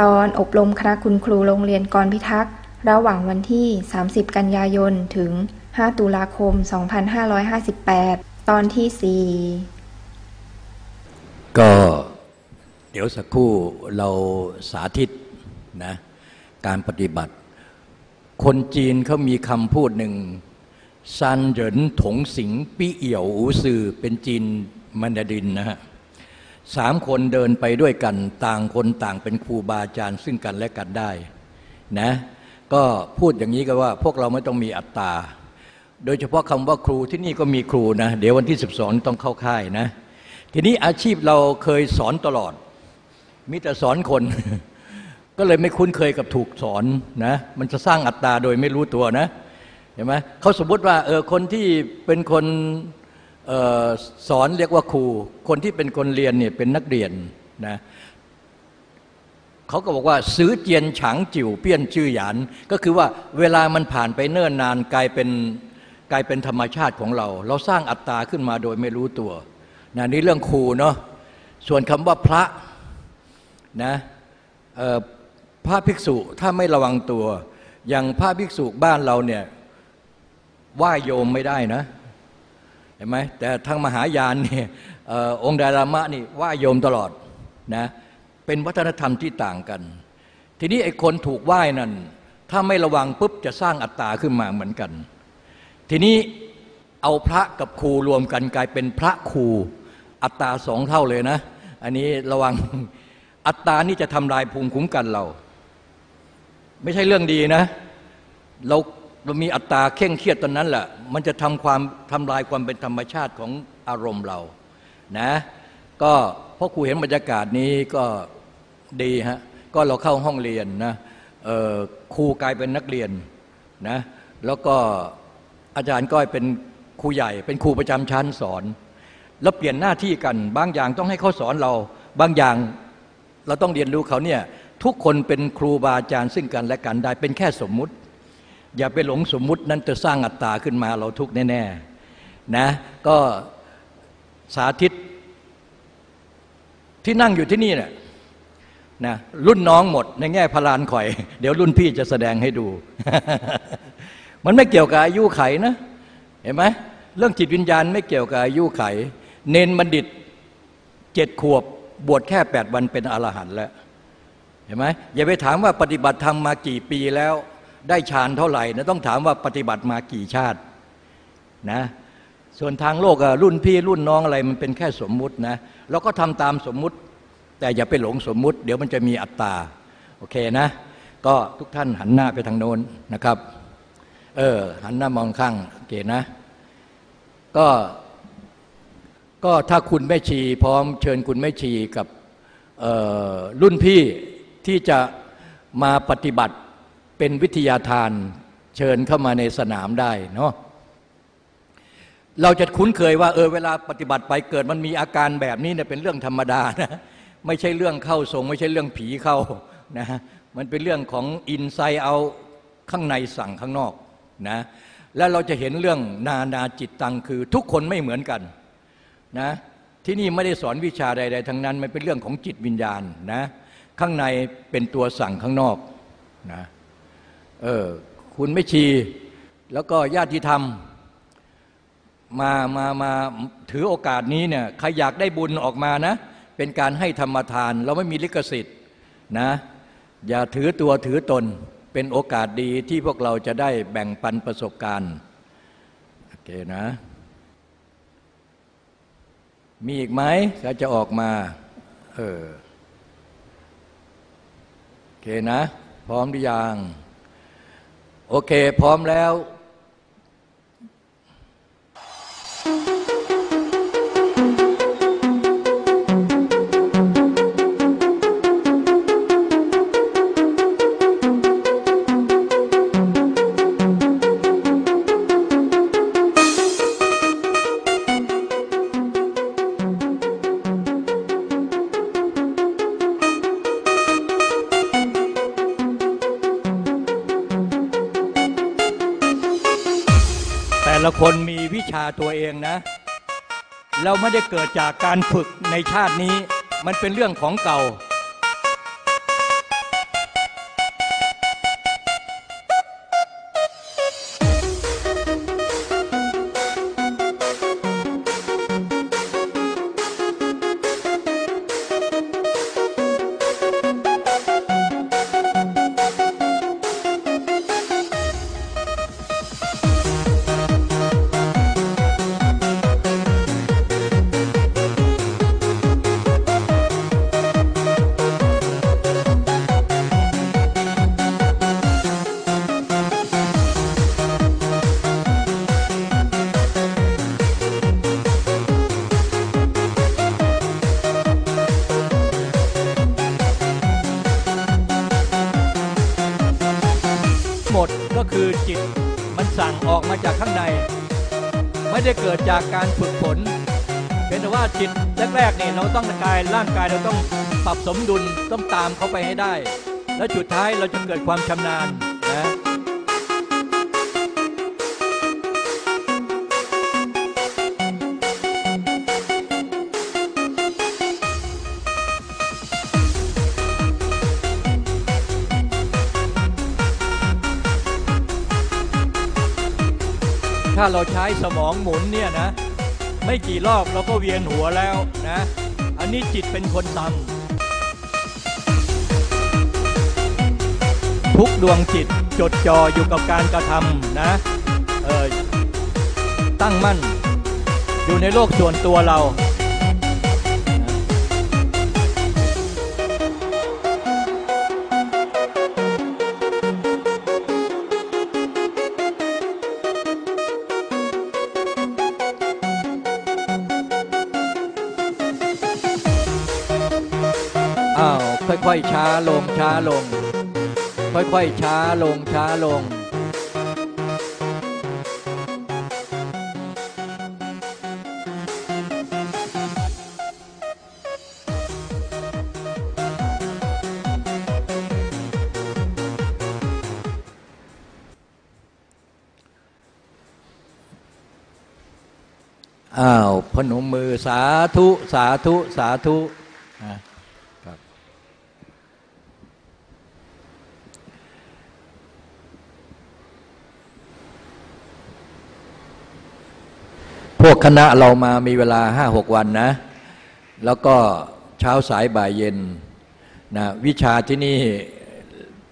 ตอนอบรมคณะคุณครูโรงเรียนกรพิทักษ์ ระหว่างวันที่ 30 กันยายน ถึง 5 ตุลาคม 2558 ตอนที่ก็เดี๋ยวสักครู่เราสาธิตนะการปฏิบัติ คนจีนเขามีคำพูดหนึ่งซันเหรินถงสิงปี้เอี่ยวอูซือเป็นจีนมันดารินนะฮะ สามคนเดินไปด้วยกัน ต่างคนต่างเป็นครูบาอาจารย์ซึ่งกันและกันได้นะก็พูดอย่างนี้ก็ว่าพวกเราไม่ต้องมีอัตตา โดยเฉพาะคำว่าครูที่นี่ก็มีครูนะ เดี๋ยววันที่ 12 ต้องเข้าค่ายนะ ทีนี้อาชีพเราเคยสอนตลอด มีแต่สอนคน ก็เลยไม่คุ้นเคยกับถูกสอนนะมันจะสร้างอัตตาโดยไม่รู้ตัวนะเห็นไหมเขาสมมติว่าเออคนที่เป็นคน สอนเรียกว่าครู คนที่เป็นคนเรียนเนี่ยเป็นนักเรียนนะเขาก็บอกว่าซื้อเจียนฉางจิ๋วเปี้ยนชื่อหยาน ก็คือว่าเวลามันผ่านไปเนิ่นนานกลายเป็นกลายเป็นธรรมชาติของเรา เราสร้างอัตตาขึ้นมาโดยไม่รู้ตัวนะนี่เรื่องครูเนาะส่วนคำว่าพระนะพระภิกษุถ้าไม่ระวังตัว อย่างพระภิกษุบ้านเราเนี่ยว่าโยมไม่ได้นะ เห็นไหมแต่ทางมหายานเนี่ยองค์ดารามะนี่ว่าโยมตลอดนะเป็นวัฒนธรรมที่ต่างกัน ทีนี้ไอ้คนถูกไหว้นั่น ถ้าไม่ระวังปุ๊บจะสร้างอัตตาขึ้นมาเหมือนกัน ทีนี้เอาพระกับครูรวมกันกลายเป็นพระครูอัตตาสองเท่าเลยนะ อันนี้ระวังอัตตานี่จะทำลายภูมิคุ้มกันเรา ไม่ใช่เรื่องดีนะ เรา เรามีอัตตาเข่งเครียดตอนนั้นแหละมันจะทำความทำลายความเป็นธรรมชาติของอารมณ์เรานะก็พอครูเห็นบรรยากาศนี้ก็ดีฮะก็เราเข้าห้องเรียนนะครูกลายเป็นนักเรียนนะแล้วก็อาจารย์ก้อยเป็นครูใหญ่ เป็นครูประจำชั้นสอน แล้วเปลี่ยนหน้าที่กัน บางอย่างต้องให้เขาสอนเรา บางอย่างเราต้องเรียนรู้เขาเนี่ยทุกคนเป็นครูบาอาจารย์ซึ่งกันและกันได้เป็นแค่สมมุติ อย่าไปหลงสมมุตินั้นจะสร้างอัตตาขึ้นมาเราทุกแน่ๆนะก็สาธิตที่นั่งอยู่ที่นี่เนี่ยนะรุ่นน้องหมดในแง่พลานข่อย เดี๋ยวรุ่นพี่จะแสดงให้ดู มันไม่เกี่ยวกับอายุไขนะ เห็นไหมเรื่องจิตวิญญาณไม่เกี่ยวกับอายุไข เนนบัณฑิตเจ็ดขวบบวชแค่แปดวันเป็นอรหันต์แล้ว เห็นไหมอย่าไปถามว่าปฏิบัติธรรมมากี่ปีแล้ว ได้ฌานเท่าไหร่นะต้องถามว่าปฏิบัติมากี่ชาตินะส่วนทางโลกรุ่นพี่รุ่นน้องอะไรมันเป็นแค่สมมุตินะเราก็ทำตามสมมุติ แต่อย่าไปหลงสมมุติ เดี๋ยวมันจะมีอัตตาโอเคนะ ก็ทุกท่านหันหน้าไปทางโน้นนะครับเออหันหน้ามองข้างโอเคนะ ก็ก็ถ้าคุณแม่ชีพร้อมเชิญคุณแม่ชีกับรุ่นพี่ที่จะมาปฏิบัติ เป็นวิทยาทานเชิญเข้ามาในสนามได้เนาะเราจะคุ้นเคยว่าเออเวลาปฏิบัติไปเกิดมันมีอาการแบบนี้เนี่ยเป็นเรื่องธรรมดานะไม่ใช่เรื่องเข้าทรงไม่ใช่เรื่องผีเข้านะมันเป็นเรื่องของอินไซเอาข้างในสั่งข้างนอกนะแล้วเราจะเห็นเรื่องนานาจิตตังคือ ทุกคนไม่เหมือนกันนะที่นี่ไม่ได้สอนวิชาใด ๆ ทั้งนั้น มันเป็นเรื่องของจิตวิญญาณนะข้างในเป็นตัวสั่งข้างนอกนะ เออคุณไม่ชี แล้วก็ญาติธรรม มามามาถือโอกาสนี้เนี่ยใครอยากได้บุญออกมานะ เป็นการให้ธรรมทาน เราไม่มีลิขสิทธิ์นะ อย่าถือตัวถือตนเป็นโอกาสดีที่พวกเราจะได้แบ่งปันประสบการณ์โอเคนะ มีอีกไหมก็จะออกมาเออโอเคนะ พร้อมหรือยัง โอเค พร้อมแล้ว ตัวเองนะ เราไม่ได้เกิดจากการฝึกในชาตินี้ มันเป็นเรื่องของเก่า จากการฝึกฝนเป็นแต่ว่าจิตแรกๆนี่เราต้องกายร่างกายเราต้องปรับสมดุลต้องตามเขาไปให้ได้ แล้วจุดท้ายเราจะเกิดความชำนาญาเราใช้สมองหมุนเนี่ยนะ ไม่กี่รอบเราก็เวียนหัวแล้วนะ อันนี้จิตเป็นคนทำทุกดวงจิตจดจ่ออยู่กับการกระทำนะเออตั้งมั่น อยู่ในโลกส่วนตัวเรา อ้าวค่อยๆช้าลงช้าลง ค่อยๆช้าลงช้าลง อ้าวพนมมือสาธุ สาธุ สาธุอะครับ พ วกคณะเรามามีเวลาห้าหกวันนะ แล้วก็เช้าสายบ่ายเย็นนะวิชาที่นี่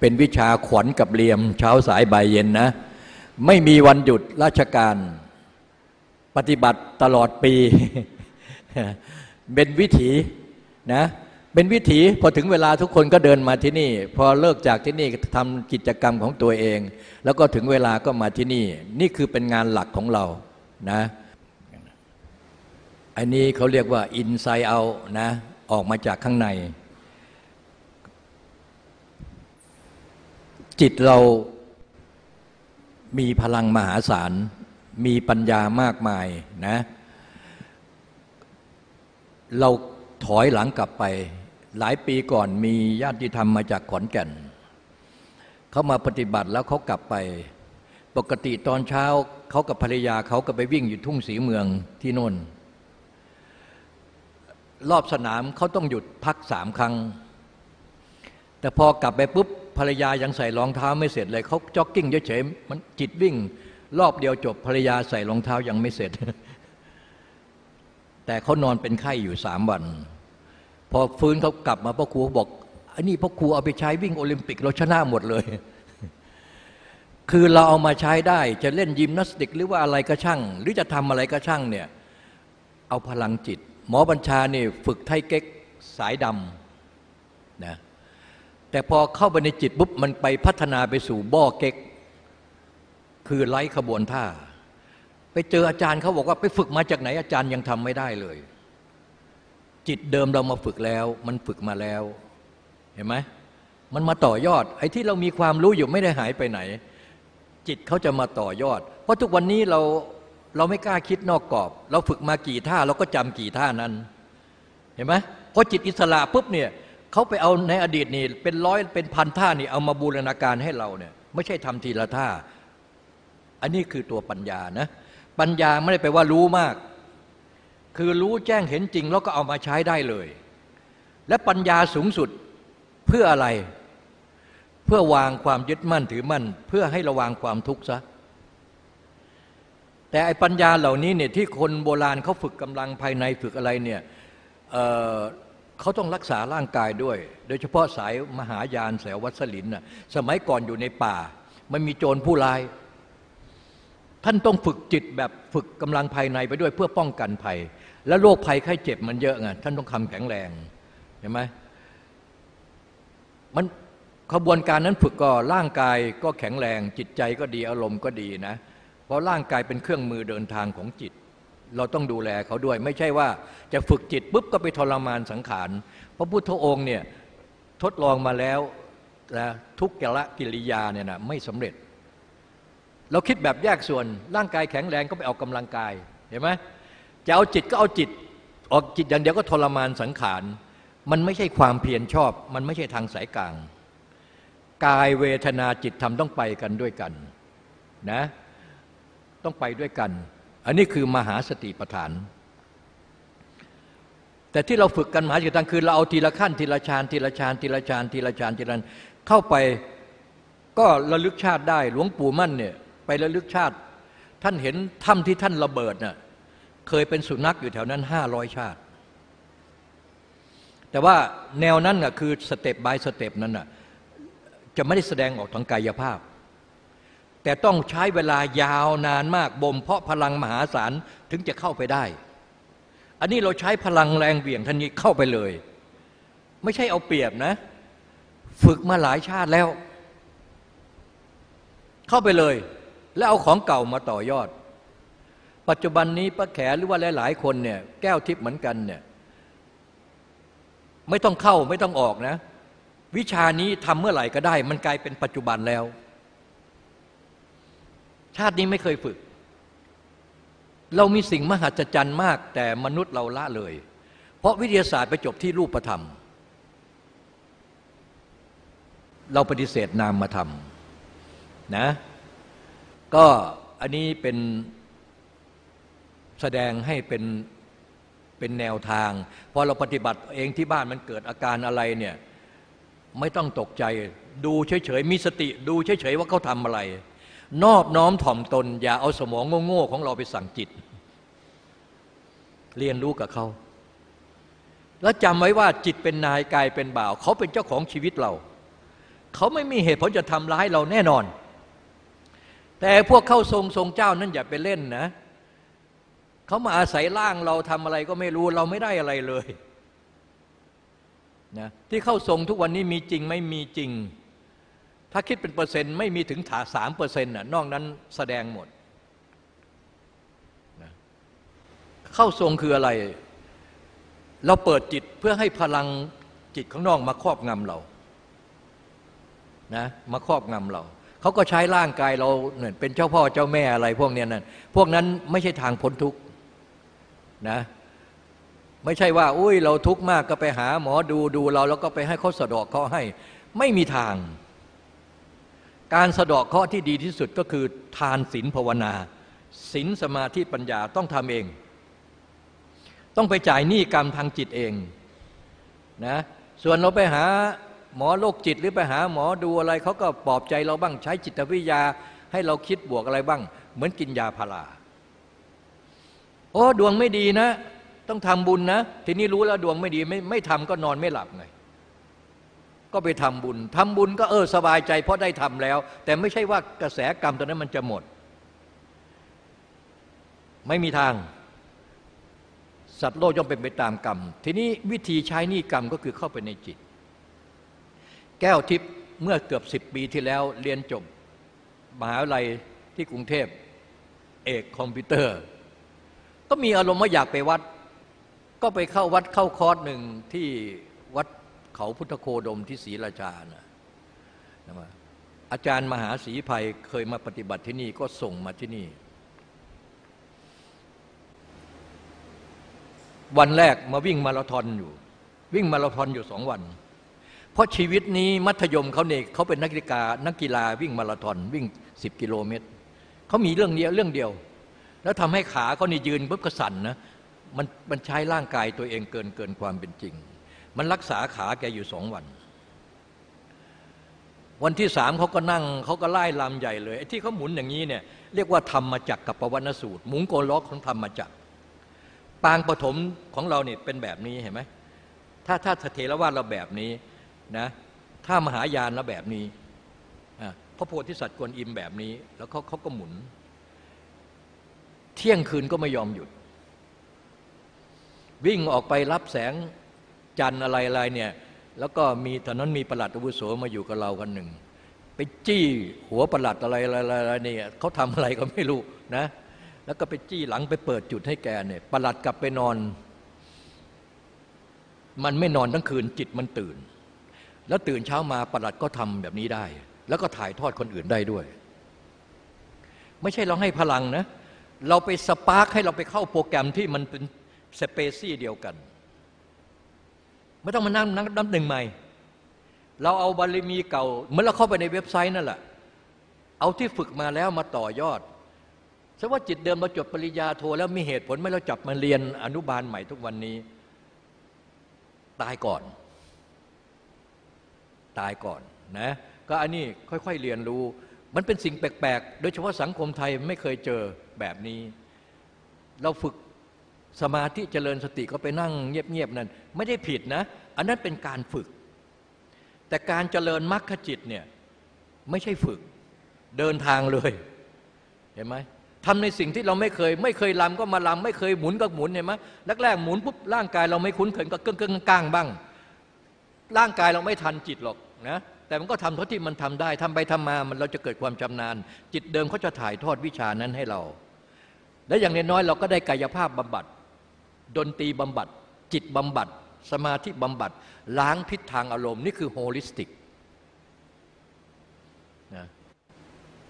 เป็นวิชาขวัญกับเหลี่ยม เช้าสายบ่ายเย็นนะ ไม่มีวันหยุดราชการ ปฏิบัติตลอดปี เป็นวิถีนะเป็นวิถีพอถึงเวลาทุกคนก็เดินมาที่นี่ พอเลิกจากที่นี่ทำกิจกรรมของตัวเอง แล้วก็ถึงเวลาก็มาที่นี่ นี่คือเป็นงานหลักของเรานะ อันนี้เขาเรียกว่า inside out นะออกมาจากข้างใน จิตเรามีพลังมหาศาล มีปัญญามากมายนะเราถอยหลังกลับไป หลายปีก่อนมีญาติธรรมมาจากขอนแก่น เขามาปฏิบัติแล้วเขากลับไป ปกติตอนเช้าเขากับภรรยาเขาก็ไปวิ่งอยู่ทุ่งสีเมืองที่โน่น รอบสนามเขาต้องหยุดพักสามครั้ง แต่พอกลับไปปุ๊บภรรยายังใส่รองเท้าไม่เสร็จเลยเขาจ็อกกิ้งเฉยๆมันจิตวิ่ง รอบเดียวจบภรรยาใส่รองเท้ายังไม่เสร็จ แต่เขานอนเป็นไข้อยู่สามวัน พอฟื้นเขากลับมาพ่อครูบอกอันนี้พ่อครูเอาไปใช้วิ่งโอลิมปิกเราชนะหมดเลย คือเราเอามาใช้ได้จะเล่นยิมนาสติก หรือว่าอะไรก็ช่าง หรือจะทำอะไรก็ช่างเนี่ยเอาพลังจิต หมอบัญชาเนี่ยฝึกไทเก๊กสายดำนะแต่พอเข้าไปในจิตปุ๊บมันไปพัฒนาไปสู่บ่อเก๊ก คือไร้ขบวนท่า ไปเจออาจารย์เขาบอกว่าไปฝึกมาจากไหนอาจารย์ยังทำไม่ได้เลย จิตเดิมเรามาฝึกแล้ว มันฝึกมาแล้วเห็นไหมมันมาต่อยอดไอ้ที่เรามีความรู้อยู่ไม่ได้หายไปไหน จิตเขาจะมาต่อยอด เพราะทุกวันนี้เรา เราไม่กล้าคิดนอกกรอบ เราฝึกมากี่ท่าเราก็จำกี่ท่านั้น เห็นไหมพอจิตอิสระปุ๊บเนี่ยเขาไปเอาในอดีตนี่เป็นร้อยเป็นพันท่านี่เอามาบูรณาการให้เราเนี่ยไม่ใช่ทำทีละท่า อันนี้คือตัวปัญญานะ ปัญญาไม่ได้แปลว่ารู้มาก คือรู้แจ้งเห็นจริงแล้วก็เอามาใช้ได้เลย และปัญญาสูงสุดเพื่ออะไร เพื่อวางความยึดมั่นถือมั่น เพื่อให้ระวางความทุกข์ซะ แต่ไอ้ปัญญาเหล่านี้เนี่ยที่คนโบราณเขาฝึกกำลังภายในฝึกอะไรเนี่ยเเขาต้องรักษาร่างกายด้วย โดยเฉพาะสายมหายานแสววัสลินน่ะสมัยก่อนอยู่ในป่า มันมีโจรผู้ร้าย ท่านต้องฝึกจิตแบบฝึกกำลังภายในไปด้วยเพื่อป้องกันภัย แล้วโรคภัยไข้เจ็บมันเยอะไงท่านต้องคำแข็งแรงเห็นไหมมันขบวนการนั้นฝึกก็ร่างกายก็แข็งแรง จิตใจก็ดีอารมณ์ก็ดีนะเราะร่างกายเป็นเครื่องมือเดินทางของจิต เราต้องดูแลเขาด้วย ไม่ใช่ว่าจะฝึกจิตปุ๊บก็ไปทรมานสังขารพระพุทธองค์เนี่ยทดลองมาแล้วนะทุกกละกิริยาเนี่ยนะไม่สำเร็จ เราคิดแบบแยกส่วนร่างกายแข็งแรงก็ไปออกกำลังกายเห็นไหมจะเอาจิตก็เอาจิตออกจิตอย่างเดียวก็ทรมานสังขาร มันไม่ใช่ความเพียรชอบ มันไม่ใช่ทางสายกลาง กายเวทนาจิตธรรมต้องไปกันด้วยกันนะ ต้องไปด้วยกัน อันนี้คือมหาสติปัฏฐาน แต่ที่เราฝึกกันมหาสติปัฏฐานคือเราเอาทีละขั้นทีละฌานทีละฌานทีละฌานทีละฌานทีละเข้าไปก็ระลึกชาติได้ หลวงปู่มั่นเนี่ยไประลึกชาติ ท่านเห็นถ้ำที่ท่านระเบิดน่ะเคยเป็นสุนัขอยู่แถวนั้นห้าร้อยชาติ แต่ว่าแนวนั้นน่ะคือ step by step นั้นน่ะจะไม่ได้แสดงออกทางกายภาพ แต่ต้องใช้เวลายาวนานมากบ่มเพาะพลังมหาศาลถึงจะเข้าไปได้ อันนี้เราใช้พลังแรงเหวี่ยงท่านนี้เข้าไปเลย ไม่ใช่เอาเปรียบนะ ฝึกมาหลายชาติแล้ว เข้าไปเลย แล้วเอาของเก่ามาต่อยอด ปัจจุบันนี้ป้าแขหรือว่าหลาย ๆ คนเนี่ยแก้วทิพย์เหมือนกันเนี่ยไม่ต้องเข้าไม่ต้องออกนะ วิชานี้ทำเมื่อไหร่ก็ได้ มันกลายเป็นปัจจุบันแล้ว ชาตินี้ไม่เคยฝึก เรามีสิ่งมหัศจรรย์มาก แต่มนุษย์เราละเลย เพราะวิทยาศาสตร์ไปจบที่รูปธรรม เราปฏิเสธนามมาทำนะก็อันนี้เป็นแสดงให้เป็นเป็นแนวทาง พอเราปฏิบัติเองที่บ้านมันเกิดอาการอะไรเนี่ยไม่ต้องตกใจ ดูเฉยๆมีสติ ดูเฉยๆว่าเขาทำอะไร นอบน้อมถ่อมตน อย่าเอาสมองโง่ๆของเราไปสั่งจิต เรียนรู้กับเขา แล้วจำไว้ว่าจิตเป็นนายกายเป็นบ่าว เขาเป็นเจ้าของชีวิตเรา เขาไม่มีเหตุผลจะทำร้ายเราแน่นอน แต่พวกเข้าทรงทรงเจ้านั้นอย่าไปเล่นนะเขามาอาศัยร่างเราทำอะไรก็ไม่รู้เราไม่ได้อะไรเลยนะที่เข้าทรงทุกวันนี้มีจริงไม่มีจริง ถ้าคิดเป็นเปอร์เซ็นต์ไม่มีถึงถาสามเปอร์เซ็นต์น่ะนอกนั้นแสดงหมดนะเข้าทรงคืออะไร เราเปิดจิตเพื่อให้พลังจิตข้างนอกมาครอบงำเรานะมาครอบงำเราเขาก็ใช้ร่างกายเราเนี่ยเป็นเจ้าพ่อเจ้าแม่อะไรพวกเนี้ยนั่นพวกนั้นไม่ใช่ทางพ้นทุกข์นะไม่ใช่ว่า อุ้ยเราทุกข์มากก็ไปหาหมอดูดูเรา แล้วก็ไปให้เขาสะดอกเคาให้ ไม่มีทาง การสะดอกเคาะที่ดีที่สุดก็คือทานศีลภาวนาศีลสมาธิปัญญาต้องทำเอง ต้องไปจ่ายหนี้กรรมทางจิตเองนะส่วนเราไปหาหมอโรคจิตหรือไปหาหมอดูอะไรเขาก็ปลอบใจเราบ้างใช้จิตวิทยาให้เราคิดบวกอะไรบ้าง เหมือนกินยาพาราโอ้ดวงไม่ดีนะ ต้องทำบุญนะ ทีนี้รู้แล้วดวงไม่ดีไม่ไม่ทำก็นอนไม่หลับไง ก็ไปทำบุญทำบุญก็เออสบายใจเพราะได้ทำแล้ว แต่ไม่ใช่ว่ากระแสกรรมตอนนั้นมันจะหมด ไม่มีทาง สัตว์โลกย่อมเป็นไปตามกรรม ทีนี้วิธีใช้นี่กรรมก็คือเข้าไปในจิต แก้วทิพย์เมื่อเกือบสิบปีที่แล้วเรียนจบ มหาวิทยาลัยที่กรุงเทพเอกคอมพิวเตอร์ ก็มีอารมณ์ว่าอยากไปวัด ก็ไปเข้าวัดเข้าคอร์สหนึ่งที่วัด เขาพุทธโคดมที่ศรีราชานะอาจารย์มหาศรีภัยเคยมาปฏิบัติที่นี่ก็ส่งมาที่นี่ วันแรกมาวิ่งมาราธอนอยู่ วิ่งมาราธอนอยู่สองวัน เพราะชีวิตนี้มัธยมเขาเนี่ยเขาเป็นนักกีฬานักกีฬาวิ่งมาราธอนวิ่งสิบกิโลเมตรเขามีเรื่องเดียวเรื่องเดียว แล้วทำให้ขาเขานี่ยืนปุ๊บก็สั่นนะมันมันใช้ร่างกายตัวเองเกินเกินความเป็นจริง มันรักษาขาแกอยู่สองวัน วันที่สามเขาก็นั่งเขาก็ไล่ลำใหญ่เลยไอ้ที่เขาหมุนอย่างนี้เนี่ยเรียกว่าธรรมจักกับปวนสูตร หมุนโกล็อกของธรรมจักปางปฐมของเราเนี่ยเป็นแบบนี้เห็นไหมถ้าถ้าเทรวาสเราแบบนี้นะถ้ามหายานแล้วแบบนี้พระโพธิสัตว์กวนอิมแบบนี้ แล้วเขาเขาก็หมุน เที่ยงคืนก็ไม่ยอมหยุด วิ่งออกไปรับแสง จันอะไรอะไรเนี่ยแล้วก็มีตอนนั้นมีประหลัดอาวุโสมาอยู่กับเรากันหนึ่ง ไปจี้หัวประหลัดอะไรอะไรเนี่ยเขาทำอะไรก็ไม่รู้นะแล้วก็ไปจี้หลังไปเปิดจุดให้แกเนี่ยประหลัดกลับไปนอน มันไม่นอนทั้งคืนจิตมันตื่น แล้วตื่นเช้ามาประหลัดก็ทำแบบนี้ได้ แล้วก็ถ่ายทอดคนอื่นได้ด้วย ไม่ใช่เราให้พลังนะ เราไปสปาร์คให้เราไปเข้าโปรแกรมที่มันเป็นสเปซี่เดียวกัน ไม่ต้องมานั่งนับนับหนึ่งใหม่ เราเอาบารมีเก่าเหมือนเราเข้าไปในเว็บไซต์นั่นแหละ เอาที่ฝึกมาแล้วมาต่อยอดสว่าจิตเดิมเราจบปริญญาโทแล้วมีเหตุผลไม่เราจับมาเรียนอนุบาลใหม่ทุกวันนี้ ตายก่อน ตายก่อนนะก็อันนี้ค่อยๆเรียนรู้ มันเป็นสิ่งแปลกๆ โดยเฉพาะสังคมไทยไม่เคยเจอแบบนี้ เราฝึก สมาธิเจริญสติก็ไปนั่งเงียบๆนั่นไม่ได้ผิดนะ อันนั้นเป็นการฝึก แต่การเจริญมรรคจิตเนี่ยไม่ใช่ฝึก เดินทางเลย เห็นไหมทำในสิ่งที่เราไม่เคย ไม่เคยรำก็มารำไม่เคยหมุนก็หมุนเห็นไหมแรกๆหมุนปุ๊บร่างกายเราไม่คุ้นเคยก็เกิ้งเกิ้งก้างบ้าง ร่างกายเราไม่ทันจิตหรอกนะแต่มันก็ทำเท่าที่มันทำได้ทำไปทำมามันเราจะเกิดความชำนาญ จิตเดิมเขาจะถ่ายทอดวิชานั้นให้เรา และอย่างน้อยๆเราก็ได้กายภาพบำบัด ดนตรีบำบัด จิตบำบัด สมาธิบำบัด ล้างพิษทางอารมณ์ นี่คือ holistic นะ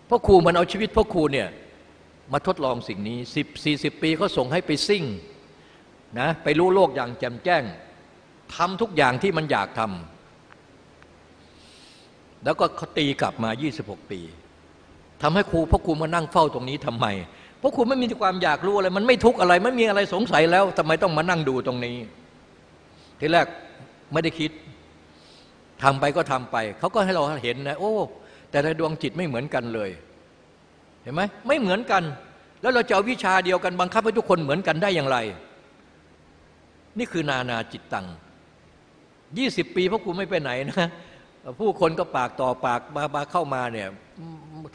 พ่อครูมันเอาชีวิตพ่อครูเนี่ยมาทดลองสิ่งนี้สิบสี่สิบปีเขาส่งให้ไปซิ่งนะไปรู้โลกอย่างแจ่มแจ้งทำทุกอย่างที่มันอยากทำแล้วก็เขาตีกลับมา 26 ปีทำให้ครูพ่อครูมานั่งเฝ้าตรงนี้ทำไม เพราะครูไม่มีความอยากรู้อะไร มันไม่ทุกข์อะไร ไม่มีอะไรสงสัยแล้วทำไมต้องมานั่งดูตรงนี้ ทีแรกไม่ได้คิดทำไปก็ทำไป เขาก็ให้เราเห็นนะโอ้ แต่ในดวงจิตไม่เหมือนกันเลย เห็นไหมไม่เหมือนกัน แล้วเราจะเอาวิชาเดียวกันบังคับให้ทุกคนเหมือนกันได้อย่างไร นี่คือนานาจิตตังยี่สิบปีพระครูไม่ไปไหนนะผู้คนก็ปากต่อปากมามาเข้ามาเนี่ย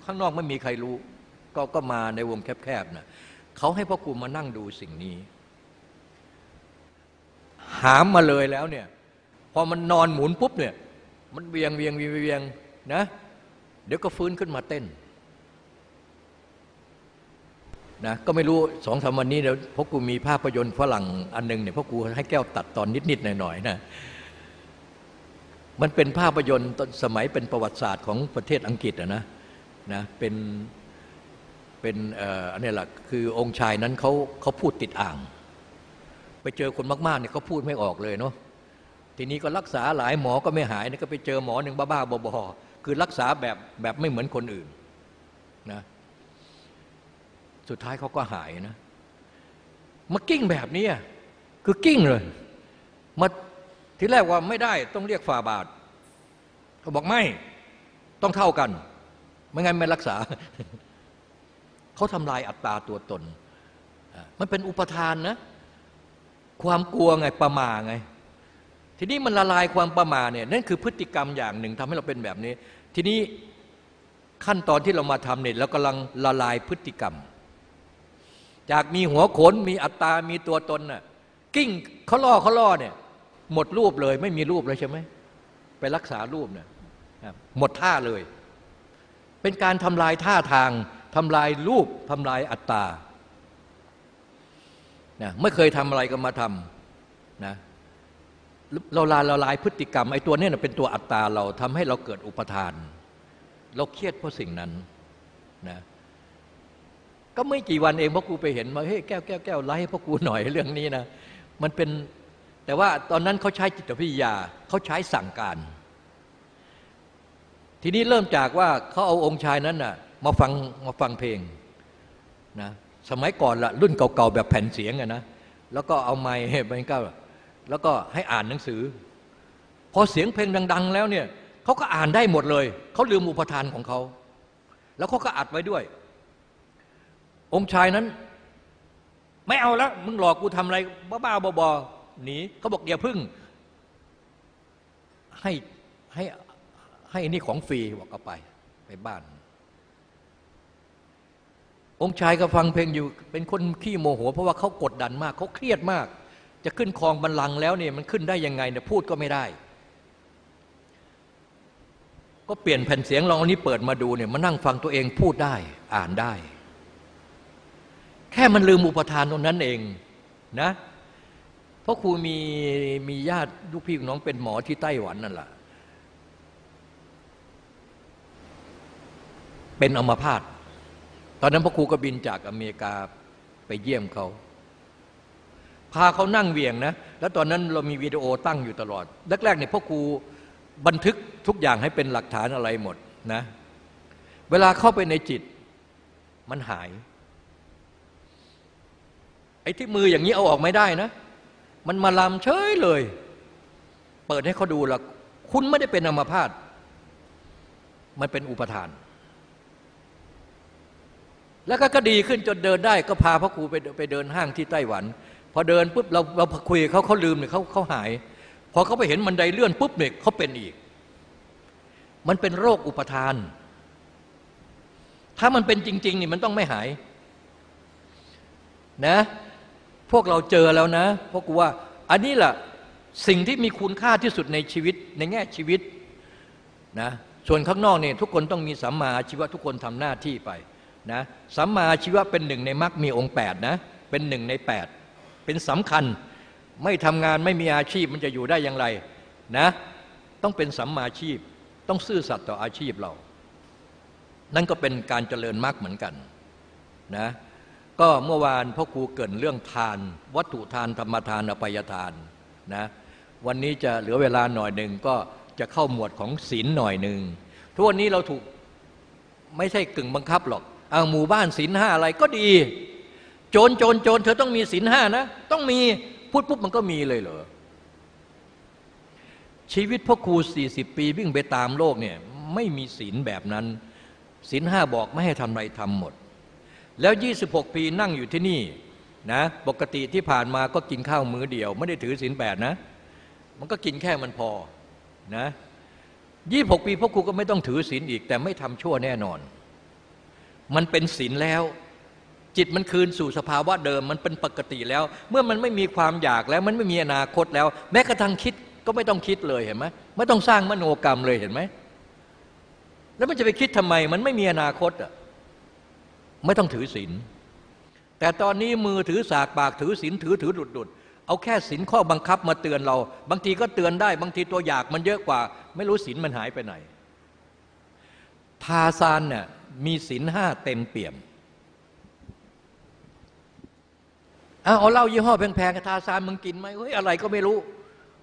ข้างนอกไม่มีใครรู้ ก็ก็มาในวงแคบๆนะเขาให้พ่อครูมานั่งดูสิ่งนี้ หามมาเลยแล้วเนี่ยพอมันนอนหมุนปุ๊บเนี่ย มันเวียงเวียงเวียงเวียงนะ เดี๋ยวก็ฟื้นขึ้นมาเต้นนะก็ไม่รู้สองสามวันนี้เดี๋ยวพ่อครูมีภาพยนตร์ฝรั่งอันนึงเนี่ยพ่อครูให้แก้วตัดตอนนิดๆหน่อยๆนะมันเป็นภาพยนตร์ตอนสมัยเป็นประวัติศาสตร์ของประเทศอังกฤษนะนะ เป็น เป็นอันนี้แหละคือองค์ชายนั้นเขาเขาพูดติดอ่าง ไปเจอคนมากๆเนี่ยเขาพูดไม่ออกเลยเนาะทีนี้ก็รักษาหลายหมอก็ไม่หายนี่ก็ไปเจอหมอหนึ่งบ้าๆบอๆคือรักษาแบบแบบไม่เหมือนคนอื่นนะสุดท้ายเขาก็หายนะมากิ้งแบบนี้คือกิ้งเลยมาทีแรกว่าไม่ได้ต้องเรียกฝ่าบาทเขาบอกไม่ต้องเท่ากัน ไม่งั้นไม่รักษา เขาทำลายอัตตาตัวตน มันเป็นอุปทานนะ ความกลัวไงประมาไง ทีนี้มันละลายความประมาเนี่ยนั่นคือพฤติกรรมอย่างหนึ่งทำให้เราเป็นแบบนี้ ทีนี้ขั้นตอนที่เรามาทำเนี่ยเรากำลังละลายพฤติกรรม จากมีหัวขนมีอัตตา มีตัวตนน่ะกิ้งเขาล่อเขาล่อเนี่ยหมดรูปเลย ไม่มีรูปเลยใช่ไหมไปรักษารูปเนี่ยหมดท่าเลย เป็นการทำลายท่าทาง ทำลายรูปทำลายอัตตานะไม่เคยทำอะไรก็มาทำนะเราลาละลายพฤติกรรมไอ้ตัวนี้เป็นตัวอัตตาเราทำให้เราเกิดอุปทาน เราเครียดเพราะสิ่งนั้นนะก็ไม่กี่วันเองพ่อครูไปเห็นมาเฮ้ยแก้วแก้วแก้วไล่ให้พ่อครูหน่อยเรื่องนี้นะมันเป็นแต่ว่าตอนนั้นเขาใช้จิตวิทยาเขาใช้สั่งการ ทีนี้เริ่มจากว่าเขาเอาองค์ชายนั้นน่ะ มาฟังมาฟังเพลงนะสมัยก่อนละรุ่นเก่าๆแบบแผ่นเสียงอะนะแล้วก็เอาไม้ไปก็แล้วก็ให้อ่านหนังสือ พอเสียงเพลงดัง ๆ แล้วเนี่ยเขาก็อ่านได้หมดเลย เขาลืมอุปทานของเขา แล้วเขาก็อัดไว้ด้วย องค์ชายนั้น ไม่เอาแล้วมึงหลอกกูทำอะไร บ้าๆบอๆหนีเขาบอกอย่าพึ่ง ให้ให้ให้นี่ของฟรีบอกเอาไปไปบ้าน องค์ชายก็ฟังเพลงอยู่ เป็นคนขี้โมโห เพราะว่าเขากดดันมากเขาเครียดมาก จะขึ้นคลองบันลังแล้วเนี่ยมันขึ้นได้ยังไงเนี่ยพูดก็ไม่ได้ ก็เปลี่ยนแผ่นเสียงลองอันนี้เปิดมาดูเนี่ยมานั่งฟังตัวเองพูดได้อ่านได้ แค่มันลืมอุปทานตรงนั้นเองนะเพราะครูมีมีญาติลูกพี่น้องเป็นหมอที่ไต้หวันนั่นแหละเป็นอัมพาต ตอนนั้นพ่อครูก็บินจากอเมริกาไปเยี่ยมเขา พาเขานั่งเวียงนะ แล้วตอนนั้นเรามีวิดีโอตั้งอยู่ตลอด แรกๆเนี่ยพ่อครูบันทึกทุกอย่างให้เป็นหลักฐานอะไรหมดนะ เวลาเข้าไปในจิตมันหาย ไอ้ที่มืออย่างนี้เอาออกไม่ได้นะ มันมาลำเฉยเลย เปิดให้เขาดูละคุณไม่ได้เป็นอัมพาตมันเป็นอุปทาน แล้วก็ดีขึ้นจนเดินได้ก็พาพระครูไปไปเดินห้างที่ไต้หวัน พอเดินปุ๊บเราเราคุยเขาเขาลืมเนี่ยเขาเขาหาย พอเขาไปเห็นบันไดเลื่อนปุ๊บเนี่ยเขาเป็นอีก มันเป็นโรคอุปทาน ถ้ามันเป็นจริง ๆ นี่มันต้องไม่หายนะพวกเราเจอแล้วนะพวกกูว่า อันนี้แหละสิ่งที่มีคุณค่าที่สุดในชีวิตในแง่ชีวิตนะส่วนข้างนอกเนี่ยทุกคนต้องมีสัมมาอาชีวะทุกคนทำหน้าที่ไป นะสัมมาอาชีวะเป็นหนึ่งในมรรคมีองค์8นะเป็นหนึ่งใน 8 เป็นสำคัญไม่ทำงานไม่มีอาชีพมันจะอยู่ได้อย่างไรนะต้องเป็นสัมมาอาชีพต้องซื่อสัตย์ต่ออาชีพเรา นั่นก็เป็นการเจริญมรรคเหมือนกันนะก็เมื่อวานพ่อครูเกินเรื่องทาน วัตถุทานธรรมทานอภัยทานนะวันนี้จะเหลือเวลาหน่อยหนึ่งก็จะเข้าหมวดของศีลหน่อยหนึ่งทุกวันนี้เราถูกไม่ใช่กึ่งบังคับหรอก เอาหมู่บ้านศีลห้าอะไรก็ดี โจรโจรโจรเธอต้องมีศีลห้านะ ต้องมีพูดปุ๊บมันก็มีเลยเหรอชีวิตพ่อครูสี่สิบปีวิ่งไปตามโลกเนี่ยไม่มีศีลแบบนั้นศีลห้าบอกไม่ให้ทำอะไรทำหมด แล้ว 26 ปีนั่งอยู่ที่นี่นะปกติที่ผ่านมาก็กินข้าวมื้อเดียว ไม่ได้ถือศีลแปดนะ มันก็กินแค่มันพอนะยี่หกปีพ่อครูก็ไม่ต้องถือศีลอีก แต่ไม่ทำชั่วแน่นอน มันเป็นศีลแล้ว จิตมันคืนสู่สภาวะเดิม มันเป็นปกติแล้ว เมื่อมันไม่มีความอยากแล้ว มันไม่มีอนาคตแล้ว แม้กระทั่งคิดก็ไม่ต้องคิดเลยเห็นไหมไม่ต้องสร้างมโนกรรมเลยเห็นไหมแล้วมันจะไปคิดทำไม มันไม่มีอนาคตอะไม่ต้องถือศีลแต่ตอนนี้มือถือสากปากถือศีลถือถือดุดดุดเอาแค่ศีลข้อบังคับมาเตือนเรา บางทีก็เตือนได้ บางทีตัวอยากมันเยอะกว่า ไม่รู้ศีลมันหายไปไหนทาซานเนี่ย มีศีลห้าเต็มเปี่ยมเอาเหล้ายี่ห้อแพงๆทาซานมึงกินไหมเฮ้ยอะไรก็ไม่รู้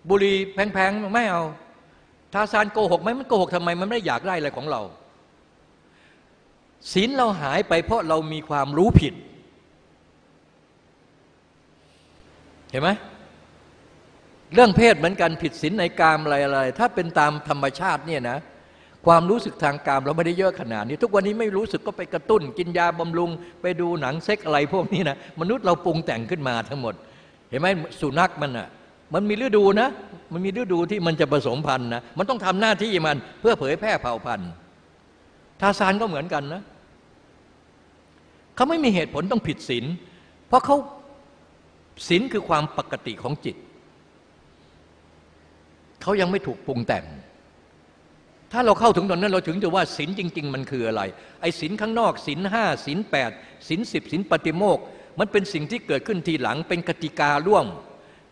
บุหรี่แพงๆไม่เอาทาซานโกหกไหมมันโกหกทำไม มันไม่ได้อยากได้อะไรของเราศีลเราหายไปเพราะเรามีความรู้ผิด เห็นไหมเรื่องเพศเหมือนกันผิดศีลในกามอะไรอะไรถ้าเป็นตามธรรมชาติเนี่ยนะ ความรู้สึกทางกามเราไม่ได้เยอะขนาดนี้ ทุกวันนี้ไม่รู้สึกก็ไปกระตุ้น กินยาบำรุง ไปดูหนังเซ็กอะไรพวกนี้นะมนุษย์เราปรุงแต่งขึ้นมาทั้งหมด เห็นไหมสุนัขมันอะมันมีฤดูนะ มันมีฤดูที่มันจะผสมพันธุ์นะมันต้องทำหน้าที่มันเพื่อเผยแพร่เผ่าพันธุ์ทาซานก็เหมือนกันนะเขาไม่มีเหตุผลต้องผิดศีลเพราะเขาศีลคือความปกติของจิต เขายังไม่ถูกปรุงแต่ง ถ้าเราเข้าถึงตอนนั้นเราถึงจะว่าศีลจริง ๆ มันคืออะไร ไอ้ศีลข้างนอกศีลห้าศีลแปดศีลสิบศีลปฏิโมกมันเป็นสิ่งที่เกิดขึ้นทีหลังเป็นกติการ่วม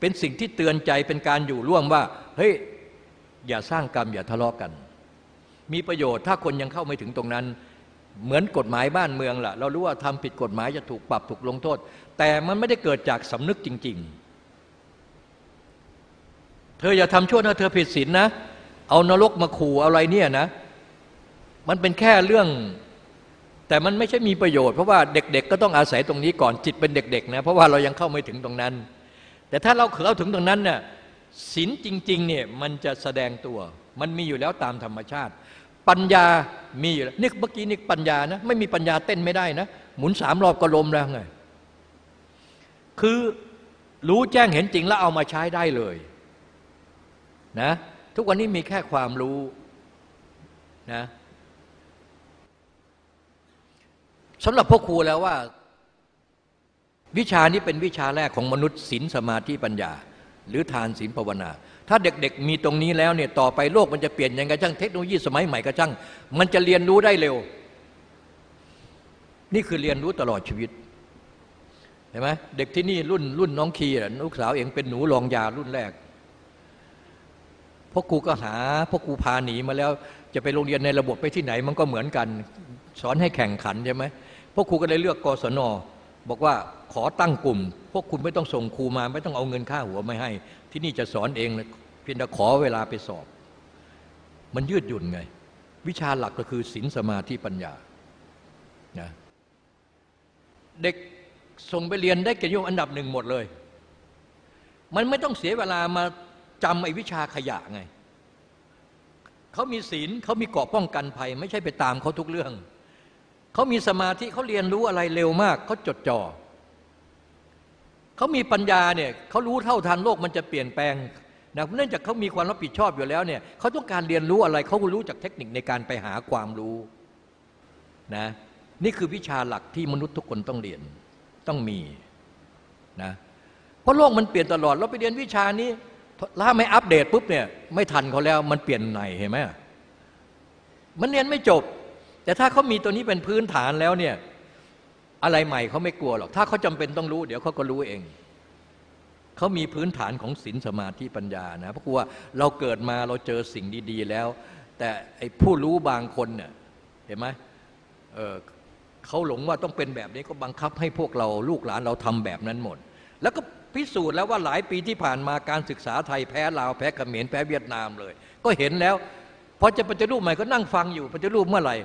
เป็นสิ่งที่เตือนใจเป็นการอยู่ร่วมว่า เฮ้ย อย่าสร้างกรรมอย่าทะเลาะกกัน มีประโยชน์ถ้าคนยังเข้าไม่ถึงตรงนั้น เหมือนกฎหมายบ้านเมืองล่ะ เรารู้ว่าทำผิดกฎหมายจะถูกปรับถูกลงโทษ แต่มันไม่ได้เกิดจากสำนึกจริง ๆ เธออย่าทำชั่วนะเธอผิดศีลนะ เอานรกมาขู่อะไรเนี่ยนะ มันเป็นแค่เรื่อง แต่มันไม่ใช่มีประโยชน์เพราะว่าเด็ก ๆ ก็ต้องอาศัยตรงนี้ก่อนจิตเป็นเด็ก ๆ นะ เพราะว่าเรายังเข้าไม่ถึงตรงนั้น แต่ถ้าเราเข้าถึงตรงนั้นเนี่ยศีลจริงๆเนี่ยมันจะแสดงตัว มันมีอยู่แล้วตามธรรมชาติ ปัญญามีอยู่แล้วนี่เมื่อกี้นี่ปัญญานะไม่มีปัญญาเต้นไม่ได้นะ หมุนสามรอบก็ลมแล้วไงคือรู้แจ้งเห็นจริงแล้วเอามาใช้ได้เลย นะ ทุกวันนี้มีแค่ความรู้นะสำหรับพ่อครูแล้วว่า วิชานี้เป็นวิชาแรกของมนุษย์ศีลสมาธิปัญญา หรือทานศีลภาวนา ถ้าเด็กๆมีตรงนี้แล้วเนี่ยต่อไปโลกมันจะเปลี่ยนยังไงช่างเทคโนโลยีสมัยใหม่ก็ช่าง มันจะเรียนรู้ได้เร็ว นี่คือเรียนรู้ตลอดชีวิตเห็นไหมเด็กที่นี่รุ่นรุ่นน้องคีลูกสาวเองเป็นหนูรองยารุ่นแรก พ่อครูก็หาพ่อครูพาหนีมาแล้ว จะไปโรงเรียนในระบบไปที่ไหนมันก็เหมือนกัน สอนให้แข่งขันใช่ไหมพวกครูก็เลยเลือกกศนบอกว่าขอตั้งกลุ่ม พวกคุณไม่ต้องส่งครูมาไม่ต้องเอาเงินค่าหัวไม่ให้ ที่นี่จะสอนเองเลยเพียงแต่ขอเวลาไปสอบ มันยืดหยุ่นไง วิชาหลักก็คือศีลสมาธิปัญญานะเด็กส่งไปเรียนได้เกียรตินิยมอันดับหนึ่งหมดเลย มันไม่ต้องเสียเวลามา จำไอ้วิชาขยะไง เขามีศีลเขามีเกาะป้องกันภัย ไม่ใช่ไปตามเขาทุกเรื่อง เขามีสมาธิเขาเรียนรู้อะไรเร็วมาก เขาจดจ่อเขามีปัญญาเนี่ยเขารู้เท่าทันโลกมันจะเปลี่ยนแปลงนะเนื่องจากเขามีความรับผิดชอบอยู่แล้วเนี่ยเขาต้องการเรียนรู้อะไรเขารู้จากเทคนิคในการไปหาความรู้นะนี่คือวิชาหลักที่มนุษย์ทุกคนต้องเรียนต้องมีนะเพราะโลกมันเปลี่ยนตลอด เราไปเรียนวิชานี้ ถ้าไม่อัปเดตปุ๊บเนี่ยไม่ทันเขาแล้วมันเปลี่ยนไหนเห็นไหมมันเรียนไม่จบ แต่ถ้าเขามีตัวนี้เป็นพื้นฐานแล้วเนี่ยอะไรใหม่เขาไม่กลัวหรอก ถ้าเขาจำเป็นต้องรู้ เดี๋ยวเขาก็รู้เองเขามีพื้นฐานของศีลสมาธิปัญญานะเพราะว่าเราเกิดมาเราเจอสิ่งดี ๆ แล้ว แต่ไอ้ผู้รู้บางคนเนี่ยเห็นไหมเเขาหลงว่าต้องเป็นแบบนี้ก็บังคับให้พวกเราลูกหลานเราทำแบบนั้นหมด แล้วก็ พิสูจน์แล้วว่าหลายปีที่ผ่านมาการศึกษาไทยแพ้ลาวแพ้เขมรแพ้เวียดนามเลย ก็เห็นแล้วพอจะปฏิรูปใหม่ก็นั่งฟังอยู่ปฏิรูปเมื่อไหร่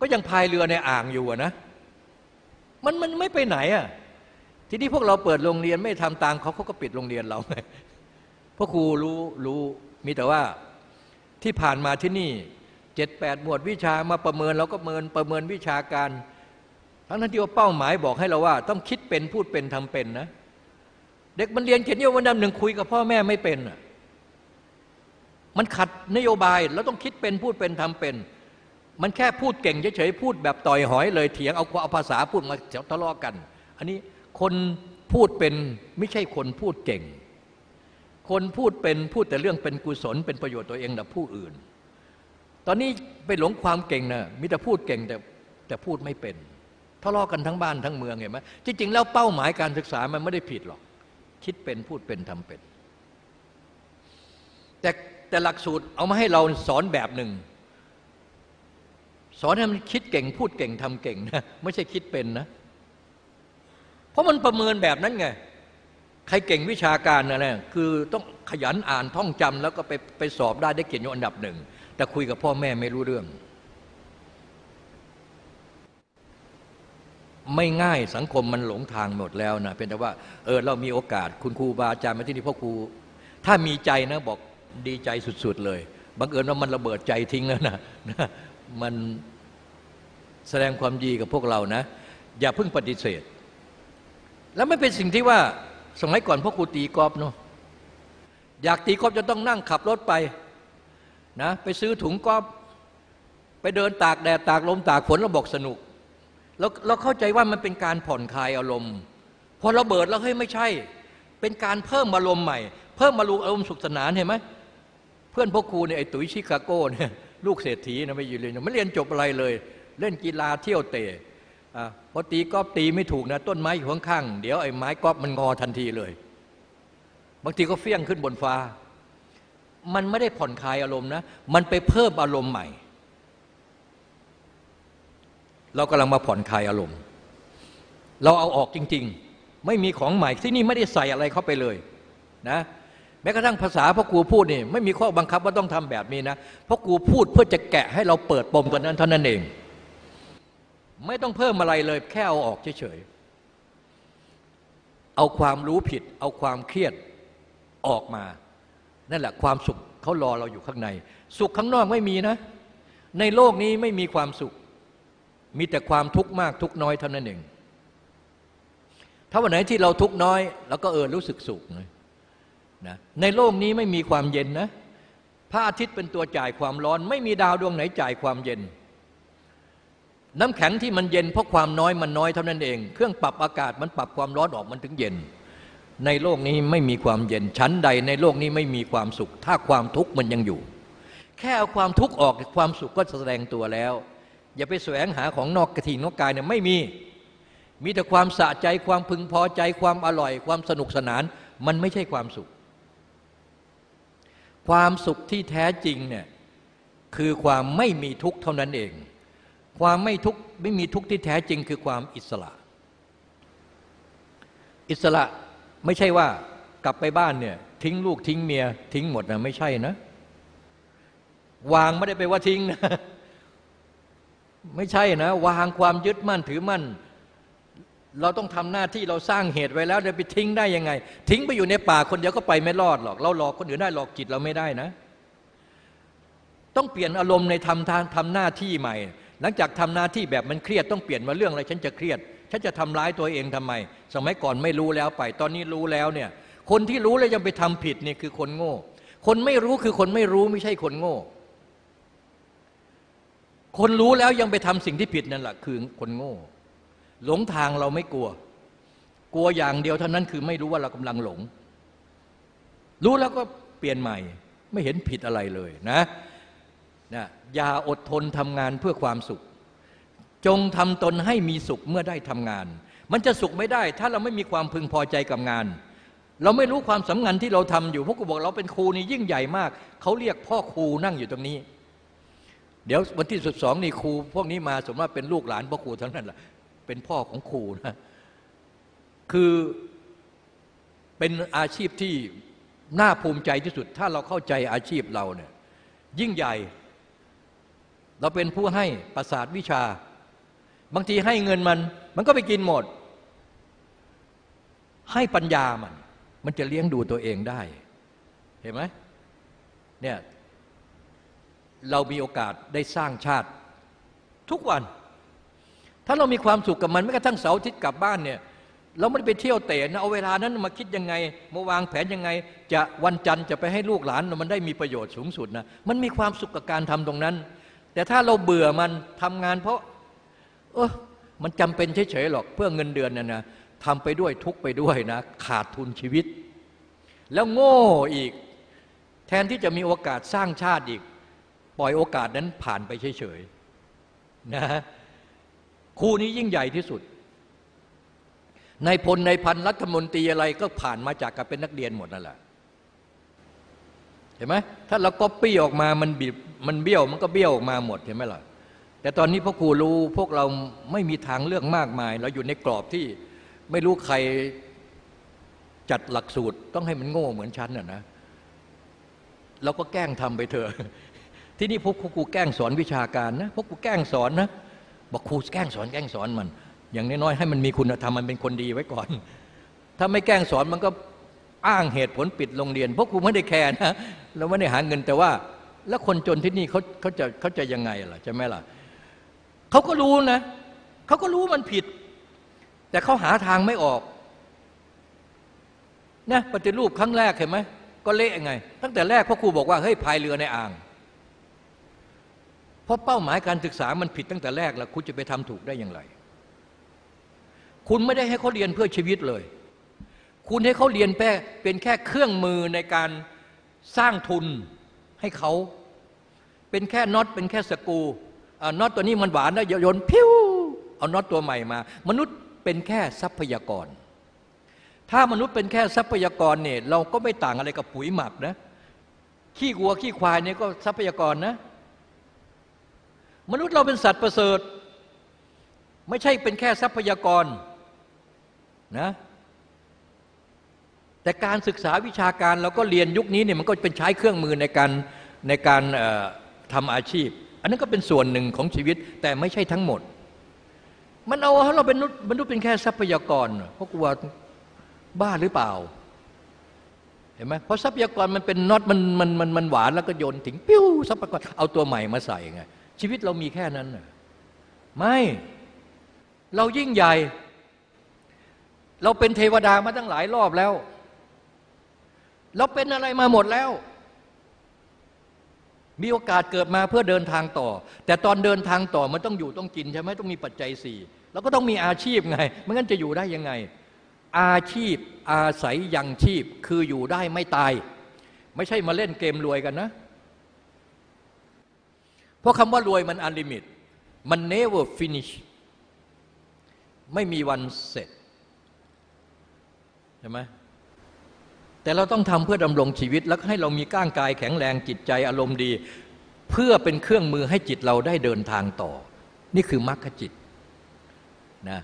ก็ยังพายเรือในอ่างอยู่นะมันมันไม่ไปไหนอะทีนี้พวกเราเปิดโรงเรียนไม่ทำตามเขาเขาก็ปิดโรงเรียนเราไงพวกครูรู้รู้มีแต่ว่าที่ผ่านมาที่นี่เจ็ดแปดหมวดวิชามาประเมินเราก็เมินประเมินวิชาการ ทั้งนั้นที่ว่าเป้าหมายบอกให้เราว่า ต้องคิดเป็นพูดเป็นทำเป็นนะ เด็กมันเรียนเขียนโยวันดำหนึ่งคุยกับพ่อแม่ไม่เป็นอะมันขัดนโยบายแล้วต้องคิดเป็นพูดเป็นทำเป็น มันแค่พูดเก่งเฉยๆพูดแบบต่อยหอยเลยเถียงเอาเอาภาษาพูดมาทะเลาะกัน อันนี้คนพูดเป็นไม่ใช่คนพูดเก่ง คนพูดเป็นพูดแต่เรื่องเป็นกุศล เป็นประโยชน์ตัวเองแต่ผู้อื่น ตอนนี้ไปหลงความเก่งนะมีแต่พูดเก่งแต่แต่พูดไม่เป็นทะเลาะกันทั้งบ้านทั้งเมืองเห็นไหมจริงๆแล้วเป้าหมายการศึกษามันไม่ได้ผิดหรอก คิดเป็นพูดเป็นทำเป็น แต่แต่หลักสูตรเอามาให้เราสอนแบบหนึ่ง สอนให้มันคิดเก่งพูดเก่งทำเก่งนะไม่ใช่คิดเป็นนะ เพราะมันประเมินแบบนั้นไง ใครเก่งวิชาการนะเนี่ยคือต้องขยันอ่านท่องจำแล้วก็ไปไปสอบได้ได้เกียรติยศอันดับหนึ่ง แต่คุยกับพ่อแม่ไม่รู้เรื่อง ไม่ง่ายสังคมมันหลงทางหมดแล้วนะเป็นแต่ว่าเออเรามีโอกาสคุณครูบาอาจารย์มาที่นี่พ่อครู ถ้ามีใจนะบอกดีใจสุด ๆ เลยบังเอิญว่ามันระเบิดใจทิ้งแล้วนะนะมันแสดงความดีกับพวกเรานะ อย่าเพิ่งปฏิเสธ แล้วไม่เป็นสิ่งที่ว่าสมัยก่อนพ่อครูตีกอล์ฟเนาะอยากตีกอล์ฟจะต้องนั่งขับรถไปนะไปซื้อถุงกอล์ฟไปเดินตากแดดตากลมตากฝนแล้วบอกสนุก เราเราเข้าใจว่ามันเป็นการผ่อนคลายอารมณ์ พอเราเบิดแล้วเฮ้ยไม่ใช่ เป็นการเพิ่มอารมณ์ใหม่ เพิ่มอารมณ์อารมณ์สุขสนานเห็นไหมเพื่อนพ่อครูเนี่ยไอ้ตุ๋ยชิคาโก้เนี่ยลูกเศรษฐีนะไม่อยืนเลยไม่เรียนจบอะไรเลย เล่นกีฬาเที่ยวเตะพอตีกอล์ฟตีไม่ถูกนะ ต้นไม้อยู่ข้างๆเดี๋ยวไอ้ไม้กอล์ฟมันงอทันทีเลย บางทีก็เฟี้ยงขึ้นบนฟ้า มันไม่ได้ผ่อนคลายอารมณ์นะ มันไปเพิ่มอารมณ์ใหม่ เรากำลังมาผ่อนคลายอารมณ์ เราเอาออกจริง ๆ ไม่มีของใหม่ที่นี่ไม่ได้ใส่อะไรเข้าไปเลยนะแม้กระทั่งภาษาพ่อครูพูดนี่ไม่มีข้อบังคับว่าต้องทำแบบนี้นะพ่อครูพูดเพื่อจะแกะให้เราเปิดปมตัวนั้นเท่านั้นเอง ไม่ต้องเพิ่มอะไรเลยแค่เอาออกเฉยๆเอาความรู้ผิด เอาความเครียดออกมา นั่นแหละความสุขเขารอเราอยู่ข้างใน สุขข้างนอกไม่มีนะ ในโลกนี้ไม่มีความสุข มีแต่ความทุกข์มากทุกน้อยเท่านั้นเอง ถ้าวันไหนที่เราทุกน้อยเราก็เออรู้สึกสุขนะนะในโลกนี้ไม่มีความเย็นนะพระอาทิตย์เป็นตัวจ่ายความร้อน ไม่มีดาวดวงไหนจ่ายความเย็น น้ำแข็งที่มันเย็นเพราะความน้อยมันน้อยเท่านั้นเอง เครื่องปรับอากาศมันปรับความร้อนออกมันถึงเย็น ในโลกนี้ไม่มีความเย็นชั้นใด ในโลกนี้ไม่มีความสุข ถ้าความทุกข์มันยังอยู่ แค่เอาความทุกข์ออกความสุขก็แสดงตัวแล้ว อย่าไปแสวงหาของนอกกระถิ่นนอกกายเนี่ยไม่มี มีแต่ความสะใจความพึงพอใจความอร่อย ความสนุกสนาน มันไม่ใช่ความสุข ความสุขที่แท้จริงเนี่ยคือความไม่มีทุกข์เท่านั้นเองคความไม่ทุกข์ไม่มีทุกข์ที่แท้จริง คือความอิสระ อิสระไม่ใช่ว่ากลับไปบ้านเนี่ยทิ้งลูกทิ้งเมียทิ้งหมดนะไม่ใช่นะ วางไม่ได้ไปว่าทิ้งนะ ไม่ใช่นะ วางความยึดมั่นถือมั่น เราต้องทำหน้าที่เราสร้างเหตุไว้แล้วจะไปทิ้งได้ยังไง ทิ้งไปอยู่ในป่าคนเดียวก็ไปไม่รอดหรอก เราหลอกคนอื่นได้หลอกจิตเราไม่ได้นะ ต้องเปลี่ยนอารมณ์ในทำทางทำหน้าที่ใหม่ หลังจากทำหน้าที่แบบมันเครียดต้องเปลี่ยนมาเรื่องอะไรฉันจะเครียด ฉันจะทำร้ายตัวเองทำไม สมัยก่อนไม่รู้แล้วไป ตอนนี้รู้แล้วเนี่ย คนที่รู้แล้วยังไปทำผิดเนี่ยคือคนโง่ คนไม่รู้คือคนไม่รู้ไม่ใช่คนโง่ คนรู้แล้วยังไปทำสิ่งที่ผิดนั่นแหละคือคนโง่ หลงทางเราไม่กลัว กลัวอย่างเดียวเท่านั้นคือไม่รู้ว่าเรากำลังหลง รู้แล้วก็เปลี่ยนใหม่ ไม่เห็นผิดอะไรเลยนะนะอย่าอดทนทำงานเพื่อความสุข จงทำตนให้มีสุขเมื่อได้ทำงาน มันจะสุขไม่ได้ ถ้าเราไม่มีความพึงพอใจกับงาน เราไม่รู้ความสำคัญที่เราทำอยู่พวกกูบอกเราเป็นครูนี่ยิ่งใหญ่มาก เขาเรียกพ่อครูนั่งอยู่ตรงนี้ เดี๋ยววันที่สุดสองนี่ครูพวกนี้มาสมมติว่าเป็นลูกหลานพ่อครูทั้งนั้นแหละเป็นพ่อของครูนะคือเป็นอาชีพที่น่าภูมิใจที่สุด ถ้าเราเข้าใจอาชีพเราเนี่ยยิ่งใหญ่ เราเป็นผู้ให้ประสาทวิชา บางทีให้เงินมัน มันก็ไปกินหมด ให้ปัญญามัน มันจะเลี้ยงดูตัวเองได้ เห็นไหมเนี่ย เรามีโอกาสได้สร้างชาติ ทุกวัน ถ้าเรามีความสุขกับมันแม้กระทั่งเสาร์อาทิตย์กลับบ้านเนี่ยเราไม่ได้ไปเที่ยวเตะนะเอาเวลานั้นมาคิดยังไงมาวางแผนยังไง จะวันจันทร์จะไปให้ลูกหลานมันได้มีประโยชน์สูงสุดนะมันมีความสุขกับการทำตรงนั้น แต่ถ้าเราเบื่อมันทำงานเพราะ เออมันจำเป็นเฉยๆหรอกเพื่อเงินเดือนน่ะนะทำไปด้วยทุกไปด้วยนะ ขาดทุนชีวิต แล้วโง่อีก แทนที่จะมีโอกาสสร้างชาติอีกป ล่อยโอกาสนั้นผ่านไปเฉยๆนะครูนี้ยิ่งใหญ่ที่สุดในพลในพันรัฐมนตรีอะไรก็ผ่านมาจากการเป็นนักเรียนหมดนั่นแหละเห็นไหมถ้าเราก๊อปปี้ออกมามันบิดมันเบี้ยวมันก็เบี้ยวออกมาหมดเห็นไหมล่ะแต่ตอนนี้พ่อครูรู้พวกเราไม่มีทางเลือกมากมาย เราอยู่ในกรอบที่ไม่รู้ใครจัดหลักสูตรต้องให้มันโง่เหมือนฉันน่ะนะเราก็แกล้งทำไปเถอะ ที่นี่พวกครูแกล้งสอนวิชาการนะพวกครูแกล้งสอนนะบอกครูแกล้งสอนแกล้งสอนมัน อย่างน้อยๆให้มันมีคุณธรรมมันเป็นคนดีไว้ก่อน ถ้าไม่แกล้งสอนมันก็อ้างเหตุผลปิดโรงเรียนพวกครูไม่ได้แคร์นะเราไม่ได้หาเงินแต่ว่า แล้วคนจนที่นี่เขาเขาจะเขาจะยังไงล่ะใช่ไหมล่ะเขาก็รู้นะเขาก็รู้มันผิด แต่เขาหาทางไม่ออกนะปฏิรูปครั้งแรกเห็นไหมก็เละไง ตั้งแต่แรกพ่อครูบอกว่าเฮ้ยพายเรือในอ่าง เพราะเป้าหมายการศึกษามันผิดตั้งแต่แรกแล้วคุณจะไปทำถูกได้อย่างไร คุณไม่ได้ให้เขาเรียนเพื่อชีวิตเลย คุณให้เขาเรียนแค่เป็นแค่เครื่องมือในการสร้างทุนให้เขาเป็นแค่น็อตเป็นแค่สกูน็อตตัวนี้มันหวานนะโยนพิ้วเอาน็อตตัวใหม่มา มนุษย์เป็นแค่ทรัพยากร ถ้ามนุษย์เป็นแค่ทรัพยากรเนี่ยเราก็ไม่ต่างอะไรกับปุ๋ยหมักนะขี้วัวขี้ควายเนี่ยก็ทรัพยากรนะ มนุษย์เราเป็นสัตว์ประเสริฐ ไม่ใช่เป็นแค่ทรัพยากรนะแต่การศึกษาวิชาการเราก็เรียนยุคนี้เนี่ยมันก็เป็นใช้เครื่องมือในการในการทำอาชีพ อันนั้นก็เป็นส่วนหนึ่งของชีวิตแต่ไม่ใช่ทั้งหมด มันเอาเราเป็นมนุษย์เป็นแค่ทรัพยากรเพราะกลัวบ้าหรือเปล่าเห็นไหมเพราะทรัพยากรมันเป็นน็อตมันมันมันมันหวานแล้วก็โยนถึงปิ้วทรัพยากรเอาตัวใหม่มาใส่ไง ชีวิตเรามีแค่นั้นไม่ เรายิ่งใหญ่ เราเป็นเทวดามาตั้งหลายรอบแล้ว เราเป็นอะไรมาหมดแล้ว มีโอกาสเกิดมาเพื่อเดินทางต่อ แต่ตอนเดินทางต่อมันต้องอยู่ต้องกินใช่ไหมต้องมีปัจจัยสี่เราก็ต้องมีอาชีพไงไม่งั้นจะอยู่ได้ยังไง อาชีพอาศัยยังชีพคืออยู่ได้ไม่ตาย ไม่ใช่มาเล่นเกมรวยกันนะ เพราะคำว่ารวยมันอันลิมิต มัน never finish ไม่มีวันเสร็จใช่ไหมแต่เราต้องทำเพื่อดำรงชีวิต แล้วให้เรามีก้างกายแข็งแรงจิตใจอารมณ์ดี เพื่อเป็นเครื่องมือให้จิตเราได้เดินทางต่อ นี่คือมรรคจิตนะ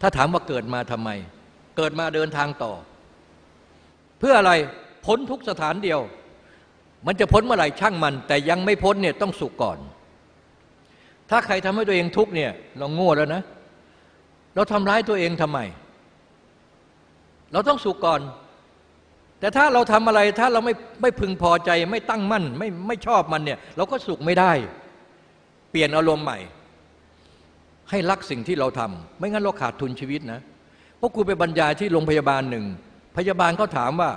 ถ้าถามว่าเกิดมาทำไม เกิดมาเดินทางต่อ เพื่ออะไรพ้นทุกสถานเดียว มันจะพ้นเมื่อไหร่ช่างมัน แต่ยังไม่พ้นเนี่ยต้องสุขก่อน ถ้าใครทำให้ตัวเองทุกข์เนี่ยเราโง่แล้วนะ เราทำร้ายตัวเองทำไม เราต้องสุขก่อน แต่ถ้าเราทำอะไรถ้าเราไม่ไม่พึงพอใจไม่ตั้งมั่นไม่ไม่ชอบมันเนี่ยเราก็สุขไม่ได้ เปลี่ยนอารมณ์ใหม่ ให้รักสิ่งที่เราทำไม่งั้นเราขาดทุนชีวิตนะพราะครูไปบรรยายที่โรงพยาบาลหนึ่ง พยาบาลเขาถามว่า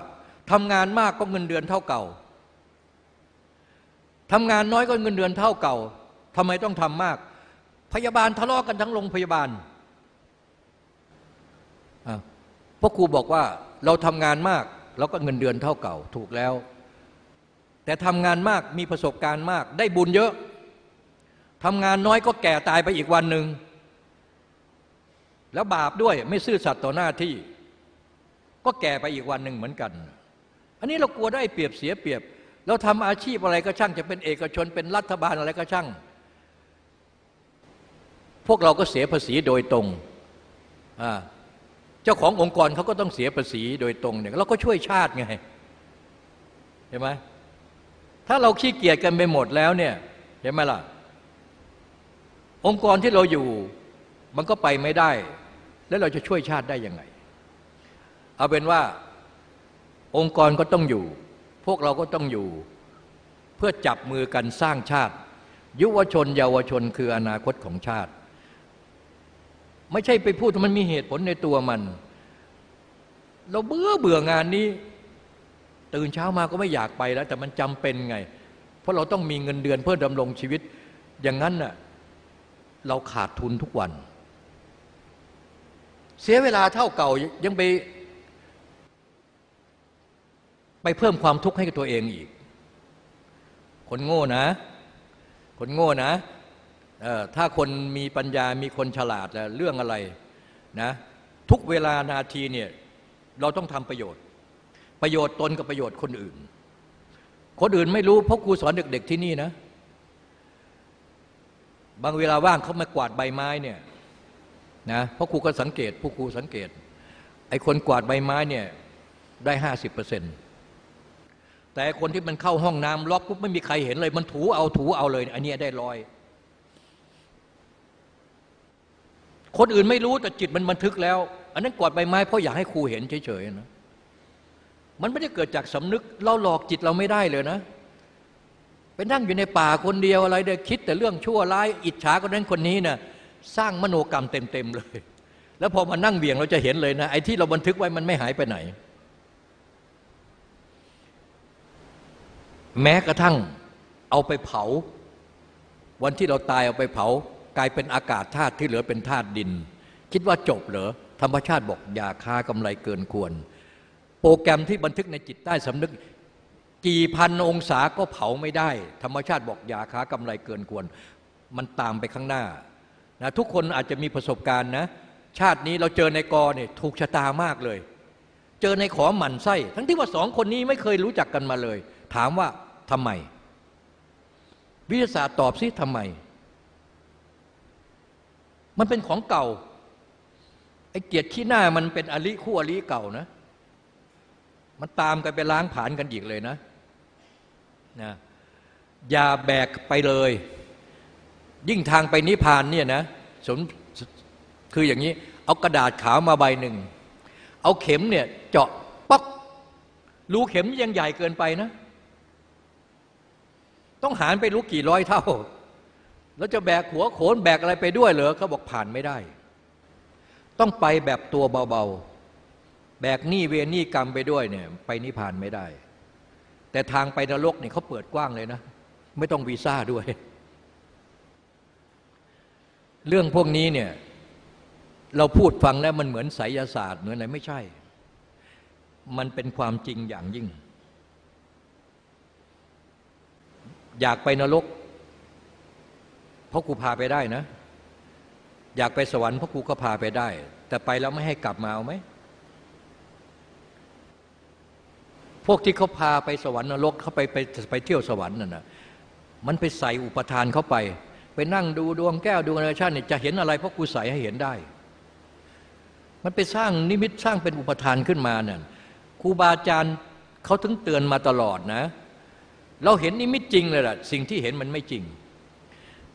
ทำงานมากก็เงินเดือนเท่าเก่า ทำงานน้อยก็เงินเดือนเท่าเก่าทำไมต้องทำมาก พยาบาลทะเลาะกันทั้งโรงพยาบาลพราะครูบอกว่าเราทำงานมากเราก็เงินเดือนเท่าเก่าถูกแล้ว แต่ทำงานมากมีประสบการณ์มาก ได้บุญเยอะทำงานน้อยก็แก่ตายไปอีกวันหนึ่งแล้วบาปด้วยไม่ซื่อสัตย์ต่อหน้าที่ ก็แก่ไปอีกวันหนึ่งเหมือนกัน อันนี้เรากลัวได้เปรียบเสียเปรียบ เราทำอาชีพอะไรก็ช่าง จะเป็นเอกชนเป็นรัฐบาลอะไรก็ช่าง พวกเราก็เสียภาษีโดยตรงเจ้าขององค์กรเขาก็ต้องเสียภาษีโดยตรงเนี่ยเราก็ช่วยชาติไงเห็นไหมถ้าเราขี้เกียจกันไปหมดแล้วเนี่ยเห็นไหมล่ะ องค์กรที่เราอยู่มันก็ไปไม่ได้ แล้วเราจะช่วยชาติได้ยังไง เอาเป็นว่าองค์กรก็ต้องอยู่ พวกเราก็ต้องอยู่ เพื่อจับมือกันสร้างชาติ ยุวชนเยาวชนคืออนาคตของชาติ ไม่ใช่ไปพูดมันมีเหตุผลในตัวมัน เราเบื่อเบื่องานนี้ ตื่นเช้ามาก็ไม่อยากไปแล้ว แต่มันจำเป็นไง เพราะเราต้องมีเงินเดือนเพื่อดำรงชีวิต อย่างนั้นน่ะเราขาดทุนทุกวัน เสียเวลาเท่าเก่ายังไป ไปเพิ่มความทุกข์ให้กับตัวเองอีก คนโง่นะ คนโง่นะถ้าคนมีปัญญามีคนฉลาดเรื่องอะไรนะทุกเวลานาทีเนี่ยเราต้องทำประโยชน์ ประโยชน์ตนกับประโยชน์คนอื่น คนอื่นไม่รู้เพราะครูสอนเด็ก ๆ ที่นี่นะ บางเวลาว่างเขามากวาดใบไม้เนี่ยนะเพราะครูก็สังเกตผู้ครูสังเกตไอ้คนกวาดใบไม้เนี่ยได้ห้าสิบเปอร์เซ็นต์ แต่คนที่มันเข้าห้องน้ำล็อกปุ๊บไม่มีใครเห็นเลย มันถูเอาถูเอาเลย อันนี้ได้รอย คนอื่นไม่รู้แต่จิตมันบันทึกแล้ว อันนั้นกวาดใบไม้เพราะอยากให้ครูเห็นเฉยๆนะมันไม่ได้เกิดจากสำนึกเราหลอกจิตเราไม่ได้เลยนะไปนั่งอยู่ในป่าคนเดียวอะไรเด็กคิดแต่เรื่องชั่วร้ายอิจฉาคนนั้นคนนี้นะ่ะสร้างมโนกรรมเต็มๆเลย แล้วพอมานั่งเบี่ยงเราจะเห็นเลยนะไอ้ที่เราบันทึกไว้มันไม่หายไปไหน แม้กระทั่งเอาไปเผา วันที่เราตายเอาไปเผา กลายเป็นอากาศธาตุที่เหลือเป็นธาตุดิน คิดว่าจบเหรอธรรมชาติบอกอย่าค้ากำไรเกินควร โปรแกรมที่บันทึกในจิตใต้สำนึกกี่พันองศาก็เผาไม่ได้ ธรรมชาติบอกอย่าค้ากำไรเกินควร มันตามไปข้างหน้านะทุกคนอาจจะมีประสบการณ์นะ ชาตินี้เราเจอในกอเนี่ยถูกชะตามากเลย เจอในขอหมันไส้ ทั้งที่ว่าสองคนนี้ไม่เคยรู้จักกันมาเลย ถามว่า ทำไม วิทยาศาสตร์ตอบซิทำไม มันเป็นของเก่าไอ้เกียรติขี้หน้ามันเป็นอลิคู่อลิเก่านะ มันตามกันไปล้างผานกันอีกเลยนะนะอย่าแบกไปเลย ยิ่งทางไปนิพพานเนี่ยนะสมคืออย่างนี้ เอากระดาษขาวมาใบหนึ่ง เอาเข็มเนี่ยเจาะป๊อกรูเข็มยังใหญ่เกินไปนะ ต้องหารไปรู้กี่ร้อยเท่า แล้วจะแบกหัวโขนแบกอะไรไปด้วยเหรอเขาบอกผ่านไม่ได้ ต้องไปแบบตัวเบาๆ แบกหนี้เวรหนี้กรรมไปด้วยเนี่ยไปนิพพานไม่ได้ แต่ทางไปนรกเนี่ยเขาเปิดกว้างเลยนะ ไม่ต้องวีซ่าด้วย เรื่องพวกนี้เนี่ยเราพูดฟังแล้วมันเหมือนไสยศาสตร์เหมือนอะไรไม่ใช่ มันเป็นความจริงอย่างยิ่ง อยากไปนรก เพราะกูพาไปได้นะ อยากไปสวรรค์เพราะกูก็พาไปได้ แต่ไปแล้วไม่ให้กลับมาเอาไหมพวกที่เขาพาไปสวรรค์นรกเขาไปไปไปเที่ยวสวรรค์นั่นนะมันไปใส่อุปทานเข้าไป ไปนั่งดูดวงแก้วดวงอะไรชาติเนี่ยจะเห็นอะไรเพราะครูใส่ให้เห็นได้ มันไปสร้างนิมิตสร้างเป็นอุปทานขึ้นมาเนี่ยครูบาอาจารย์เขาถึงเตือนมาตลอดนะ เราเห็นนิมิตจริงเลยล่ะ สิ่งที่เห็นมันไม่จริง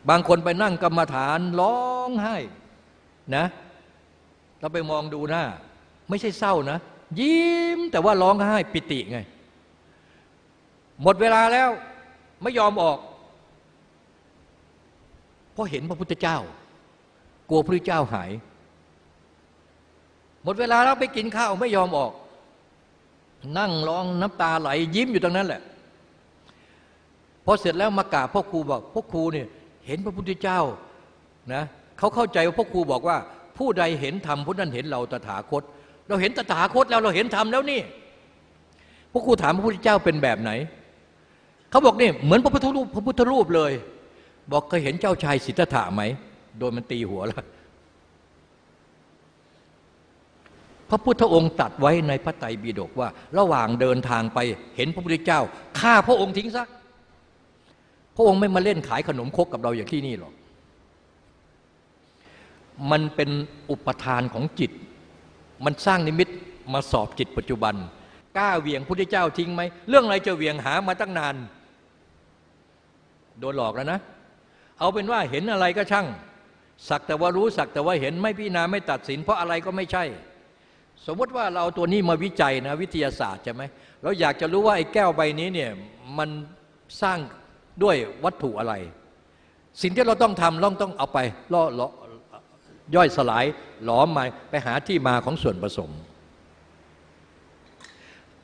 บางคนไปนั่งกรรมฐานร้องไห้นะเราไปมองดูหน้า ไม่ใช่เศร้านะ ยิ้มแต่ว่าร้องไห้ปิติไง หมดเวลาแล้วไม่ยอมออก เพราะเห็นพระพุทธเจ้า กลัวพระเจ้าหาย หมดเวลาแล้วไปกินข้าวไม่ยอมออก นั่งร้องน้ำตาไหลยิ้มอยู่ตรงนั้นแหละ พอเสร็จแล้วมากราบพ่อครูบอกพ่อครูเนี่ยเห็นพระพุทธเจ้านะเขาเข้าใจว่าพ่อครูบอกว่า ผู้ใดเห็นธรรมผู้นั้นเห็นเราตถาคต เราเห็นตถาคตแล้วเราเห็นธรรมแล้วนี่พ่อครูถามพระพุทธเจ้าเป็นแบบไหนเขาบอกนี่เหมือนพระพุทธรูปพระพุทธรูปเลย บอกเคยเห็นเจ้าชายสิทธัตถะไหมโดยมันตีหัวแล้วพระพุทธองค์ตัดไว้ในพระไตรปิฎกว่า ระหว่างเดินทางไปเห็นพระพุทธเจ้าฆ่าพระองค์ทิ้งซะ ระองค์ไม่มาเล่นขายขนมคกกับเราอย่างที่นี่หรอก มันเป็นอุปทานของจิต มันสร้างนิมิตมาสอบจิตปัจจุบัน กล้าเวียงพุทธเจ้าทิ้งไหม เรื่องอะไรจะเวียงหามาตั้งนาน โดนหลอกแล้วนะ เอาเป็นว่าเห็นอะไรก็ช่าง สักแต่ว่ารู้สักแต่ว่าเห็นไม่พิจารณาไม่ตัดสิน เพราะอะไรก็ไม่ใช่ สมมติว่าเราตัวนี้มาวิจัยนะวิทยาศาสตร์ใช่ไหมเราอยากจะรู้ว่าไอ้แก้วใบนี้เนี่ยมันสร้าง ด้วยวัตถุอะไร สิ่งที่เราต้องทำเราต้องเอาไปล่อย่อยสลายหลอมมาไปหาที่มาของส่วนผสม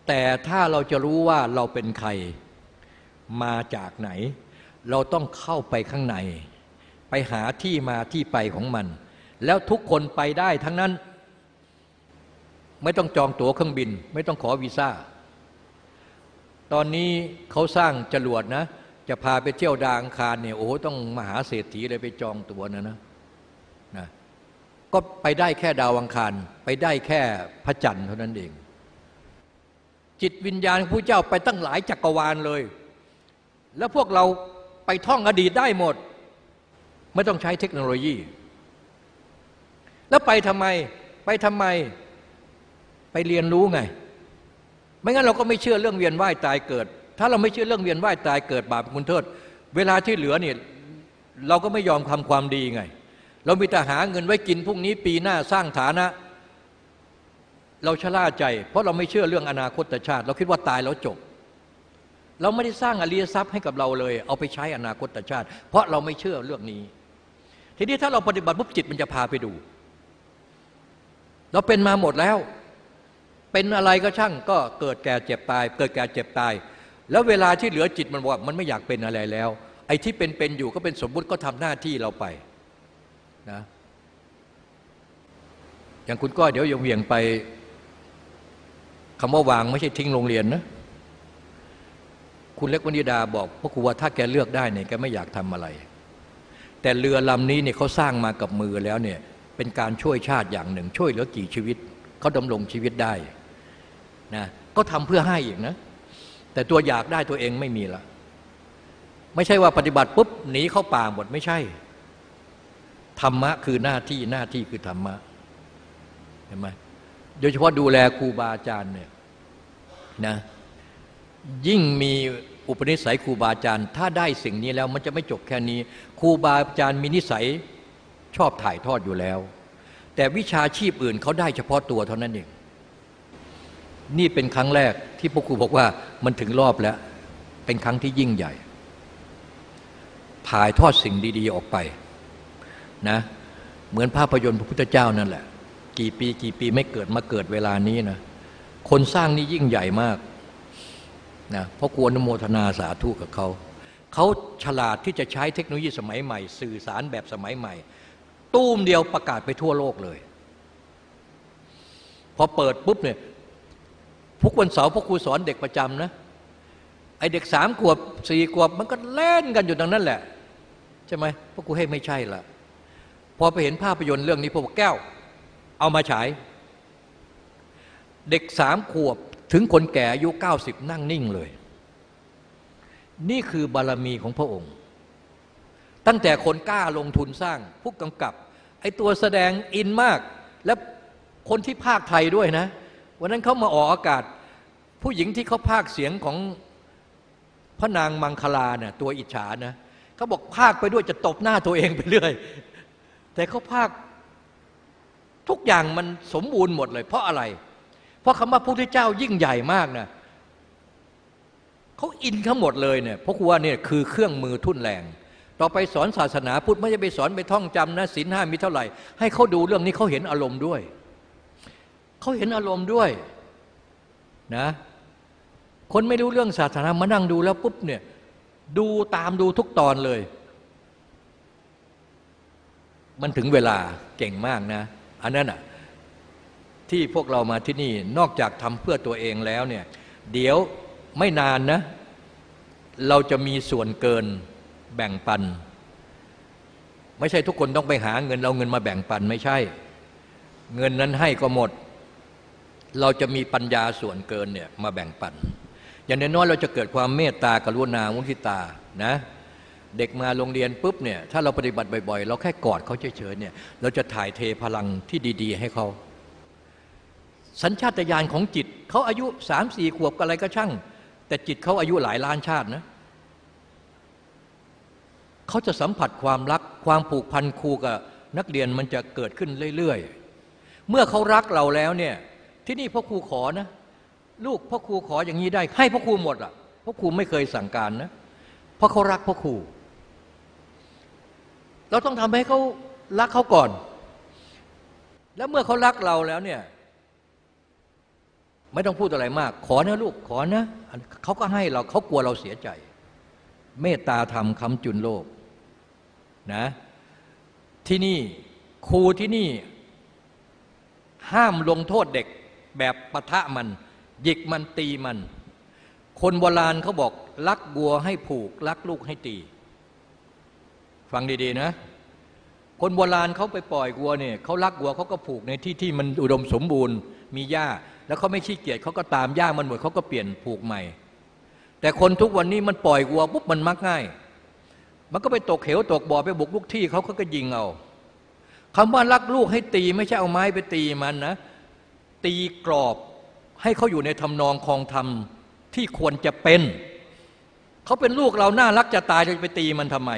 แต่ถ้าเราจะรู้ว่าเราเป็นใครมาจากไหน เราต้องเข้าไปข้างใน ไปหาที่มาที่ไปของมัน แล้วทุกคนไปได้ทั้งนั้น ไม่ต้องจองตั๋วเครื่องบิน ไม่ต้องขอวีซ่า ตอนนี้เขาสร้างจรวดนะ จะพาไปเที่ยวดางคารเนี่ยโอ้ต้องมหาเศรษฐีเลยไปจองตัวนะนะนะก็ไปได้แค่ดาวอังคาร ไปได้แค่พระจันทร์เท่านั้นเอง จิตวิญญาณผู้เจ้าไปตั้งหลายจักรวาลเลย แล้วพวกเราไปท่องอดีตได้หมด ไม่ต้องใช้เทคโนโลยี แล้วไปทำไมไปทำไมไปเรียนรู้ไง ไม่งั้นเราก็ไม่เชื่อเรื่องเวียนว่ายตายเกิด ถ้าเราไม่เชื่อเรื่องเวียนว่ายตายเกิดบาปคุณโทษ เวลาที่เหลือเนี่ยเราก็ไม่ยอมทำความดีไง เรามีแต่หาเงินไว้กินพรุ่งนี้ปีหน้าสร้างฐานะ เราชะล่าใจ เพราะเราไม่เชื่อเรื่องอนาคตชาติ เราคิดว่าตายแล้วจบ เราไม่ได้สร้างอริยทรัพย์ให้กับเราเลย เอาไปใช้อนาคตชาติ เพราะเราไม่เชื่อเรื่องนี้ ทีนี้ถ้าเราปฏิบัติปุ๊บจิตมันจะพาไปดู เราเป็นมาหมดแล้ว เป็นอะไรก็ช่างก็เกิดแก่เจ็บตาย เกิดแก่เจ็บตาย แล้วเวลาที่เหลือจิตมันบอกมันไม่อยากเป็นอะไรแล้ว ไอ้ที่เป็นเป็นอยู่ก็เป็นสมมุติก็ทำหน้าที่เราไปนะอย่างคุณก้อยเดี๋ยวยังเวียงไปคำว่าวางไม่ใช่ทิ้งโรงเรียนนะคุณเล็กวนิดาบอกพ่อครูว่าถ้าแกเลือกได้เนี่ยแกไม่อยากทำอะไร แต่เรือลำนี้เนี่ยเขาสร้างมากับมือแล้วเนี่ยเป็นการช่วยชาติอย่างหนึ่ง ช่วยเหลือกี่ชีวิตเขาดำรงชีวิตได้นะก็ทำเพื่อให้อีกนะ แต่ตัวอยากได้ตัวเองไม่มีละไม่ใช่ว่าปฏิบัติปุ๊บหนีเข้าป่าหมดไม่ใช่ ธรรมะคือหน้าที่หน้าที่คือธรรมะเห็นไหมโดยเฉพาะดูแลครูบาอาจารย์เนี่ยนะยิ่งมีอุปนิสัยครูบาอาจารย์ ถ้าได้สิ่งนี้แล้วมันจะไม่จบแค่นี้ครูบาอาจารย์มีนิสัยชอบถ่ายทอดอยู่แล้ว แต่วิชาชีพอื่นเขาได้เฉพาะตัวเท่านั้นเอง นี่เป็นครั้งแรกที่พ่อครูบอกว่ามันถึงรอบแล้ว เป็นครั้งที่ยิ่งใหญ่ถ่ายทอดสิ่งดี ๆ ออกไปนะเหมือนภาพยนตร์พระพุทธเจ้านั่นแหละ กี่ปีกี่ปีไม่เกิดมาเกิดเวลานี้นะคนสร้างนี่ยิ่งใหญ่มากนะเพราะควรนโมทนาสาธุกับเขาเขาฉลาดที่จะใช้เทคโนโลยีสมัยใหม่ สื่อสารแบบสมัยใหม่ ตู้มเดียวประกาศไปทั่วโลกเลย พอเปิดปุ๊บเนี่ย ทุกวันเสาร์พ่อครูสอนเด็กประจำนะไอเด็กสามขวบสี่ขวบมันก็เล่นกันอยู่ตรงนั้นแหละใช่ไหมพ่อครูให้ไม่ใช่ละพอไปเห็นภาพยนตร์เรื่องนี้พ่อแก้ว เอามาฉาย เด็กสามขวบถึงคนแก่อายุเก้าสิบนั่งนิ่งเลย นี่คือบารมีของพระองค์ ตั้งแต่คนกล้าลงทุนสร้างผู้กำกับ ไอ้ตัวแสดงอินมาก และคนที่ภาคไทยด้วยนะ วันนั้นเขามาออกอากาศ ผู้หญิงที่เขาภาคเสียงของพระนางมังคลาเนี่ยตัวอิจฉานะเขาบอกภาคไปด้วยจะตบหน้าตัวเองไปเรื่อย แต่เขาภาคทุกอย่างมันสมบูรณ์หมดเลย เพราะอะไร เพราะคำว่าพระพุทธเจ้ายิ่งใหญ่มากนะเขาอินเขาหมดเลยเนี่ยเพราะว่าเนี่ยคือเครื่องมือทุ่นแรงต่อไปสอนศาสนาพุทธไม่ใช่ไปสอนไปท่องจำนะศีลห้ามีเท่าไหร่ ให้เขาดูเรื่องนี้เขาเห็นอารมณ์ด้วย เขาเห็นอารมณ์ด้วยนะคนไม่รู้เรื่องศาสนามานั่งดูแล้วปุ๊บเนี่ยดูตามดูทุกตอนเลย มันถึงเวลาเก่งมากนะ อันนั้นอะที่พวกเรามาที่นี่นอกจากทำเพื่อตัวเองแล้วเนี่ยเดี๋ยวไม่นานนะ เราจะมีส่วนเกินแบ่งปัน ไม่ใช่ทุกคนต้องไปหาเงินเราเงินมาแบ่งปันไม่ใช่ เงินนั้นให้ก็หมด เราจะมีปัญญาส่วนเกินเนี่ยมาแบ่งปัน อย่างน้อยๆเราจะเกิดความเมตตากรุณามุทิตานะเด็กมาโรงเรียนปุ๊บเนี่ยถ้าเราปฏิบัติบ่อยๆ เราแค่กอดเขาเฉยๆเนี่ยเราจะถ่ายเทพลังที่ดี ๆ ให้เขา สัญชาตญาณของจิตเขาอายุสามสี่ขวบอะไรก็ช่าง แต่จิตเขาอายุหลายล้านชาตินะเขาจะสัมผัสความรักความผูกพันครูกับนักเรียนมันจะเกิดขึ้นเรื่อยๆ เมื่อเขารักเราแล้วเนี่ย ที่นี่พ่อครูขอนะ ลูกพ่อครูขออย่างนี้ได้ ให้พ่อครูหมดอะพ่อครูไม่เคยสั่งการนะ เพราะเขารักพ่อครู เราต้องทำให้เขารักเขาก่อน แล้วเมื่อเขารักเราแล้วเนี่ย ไม่ต้องพูดอะไรมาก ขอนะลูกขอนะเขาก็ให้เราเขากลัวเราเสียใจ เมตตาธรรมคำจุนโลกนะที่นี่ครูที่นี่ ห้ามลงโทษเด็ก แบบปะทะมัน หยิกมันตีมัน คนโบราณเขาบอกรักบัวให้ผูกรักลูกให้ตี ฟังดีๆนะ คนโบราณเขาไปปล่อยวัวเนี่ยเขารักวัวเขาก็ผูกในที่ที่มันอุดมสมบูรณ์ มีหญ้า แล้วเขาไม่ขี้เกียจเขาก็ตามหญ้ามันหมดเขาก็เปลี่ยนผูกใหม่ แต่คนทุกวันนี้มันปล่อยวัวปุ๊บมันมักง่าย มันก็ไปตกเหวตกบ่อไปบุกลุกที่เขาเขาก็ยิงเอาคำว่ารักลูกให้ตีไม่ใช่เอาไม้ไปตีมันนะ ตีกรอบให้เขาอยู่ในทำนองคองธรรมที่ควรจะเป็น เขาเป็นลูกเราน่ารักจะตายจะไปตีมันทำไม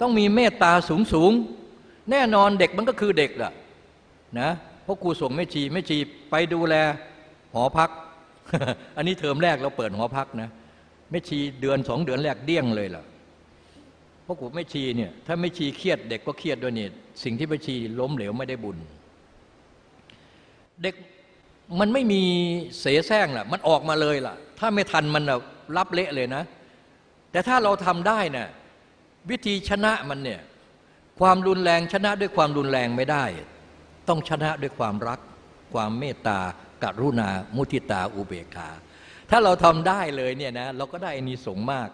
ต้องมีเมตตาสูงสูง แน่นอนเด็กมันก็คือเด็กแหละนะเพราะครูส่งแม่ชีแม่ชีไปดูแลหอพัก อันนี้เทอมแรกเราเปิดหอพักนะแม่ชีเดือนสองเดือนแรกเดี้ยงเลยล่ะเพราะครูแม่ชีเนี่ยถ้าแม่ชีเครียดเด็กก็เครียดด้วยเนี่ยสิ่งที่แม่ชีล้มเหลวไม่ได้บุญ เด็กมันไม่มีเสแสร้งล่ะ มันออกมาเลยล่ะ ถ้าไม่ทันมันรับเละเลยนะ แต่ถ้าเราทำได้นะ่ะวิธีชนะมันเนี่ยความรุนแรงชนะด้วยความรุนแรงไม่ได้ ต้องชนะด้วยความรัก ความเมตตากรุณา มุทิตาอุเบกขา ถ้าเราทำได้เลยเนี่ยนะเราก็ได้อานิสงส์มาก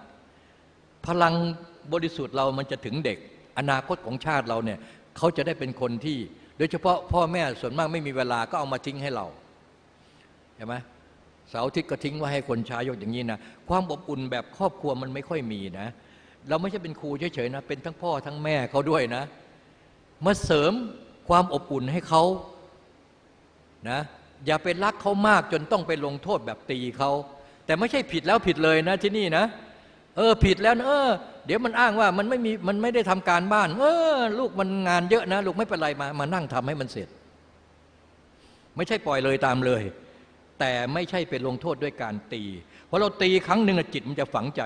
พลังบริสุทธิ์เรามันจะถึงเด็ก อนาคตของชาติเราเนี่ยเขาจะได้เป็นคนที่ โดยเฉพาะพ่อแม่ส่วนมากไม่มีเวลาก็เอามาทิ้งให้เราใช่ไหมเสาร์อาทิตย์ก็ทิ้งไว้ให้คนใช้ยกอย่างนี้นะความอบอุ่นแบบครอบครัวมันไม่ค่อยมีนะ เราไม่ใช่เป็นครูเฉยๆนะเป็นทั้งพ่อทั้งแม่เขาด้วยนะ มาเสริมความอบอุ่นให้เขานะอย่าไปรักเขามากจนต้องไปลงโทษแบบตีเขา แต่ไม่ใช่ผิดแล้วผิดเลยนะที่นี่นะ ออผิดแล้วนะเออ เดี๋ยวมันอ้างว่ามันไม่มีมันไม่ได้ทำการบ้าน เออ ลูกมันงานเยอะนะ ลูกไม่เป็นไรมามานั่งทำให้มันเสร็จ ไม่ใช่ปล่อยเลยตามเลย แต่ไม่ใช่เป็นลงโทษด้วยการตี เพราะเราตีครั้งหนึ่งจิตมันจะฝังใจ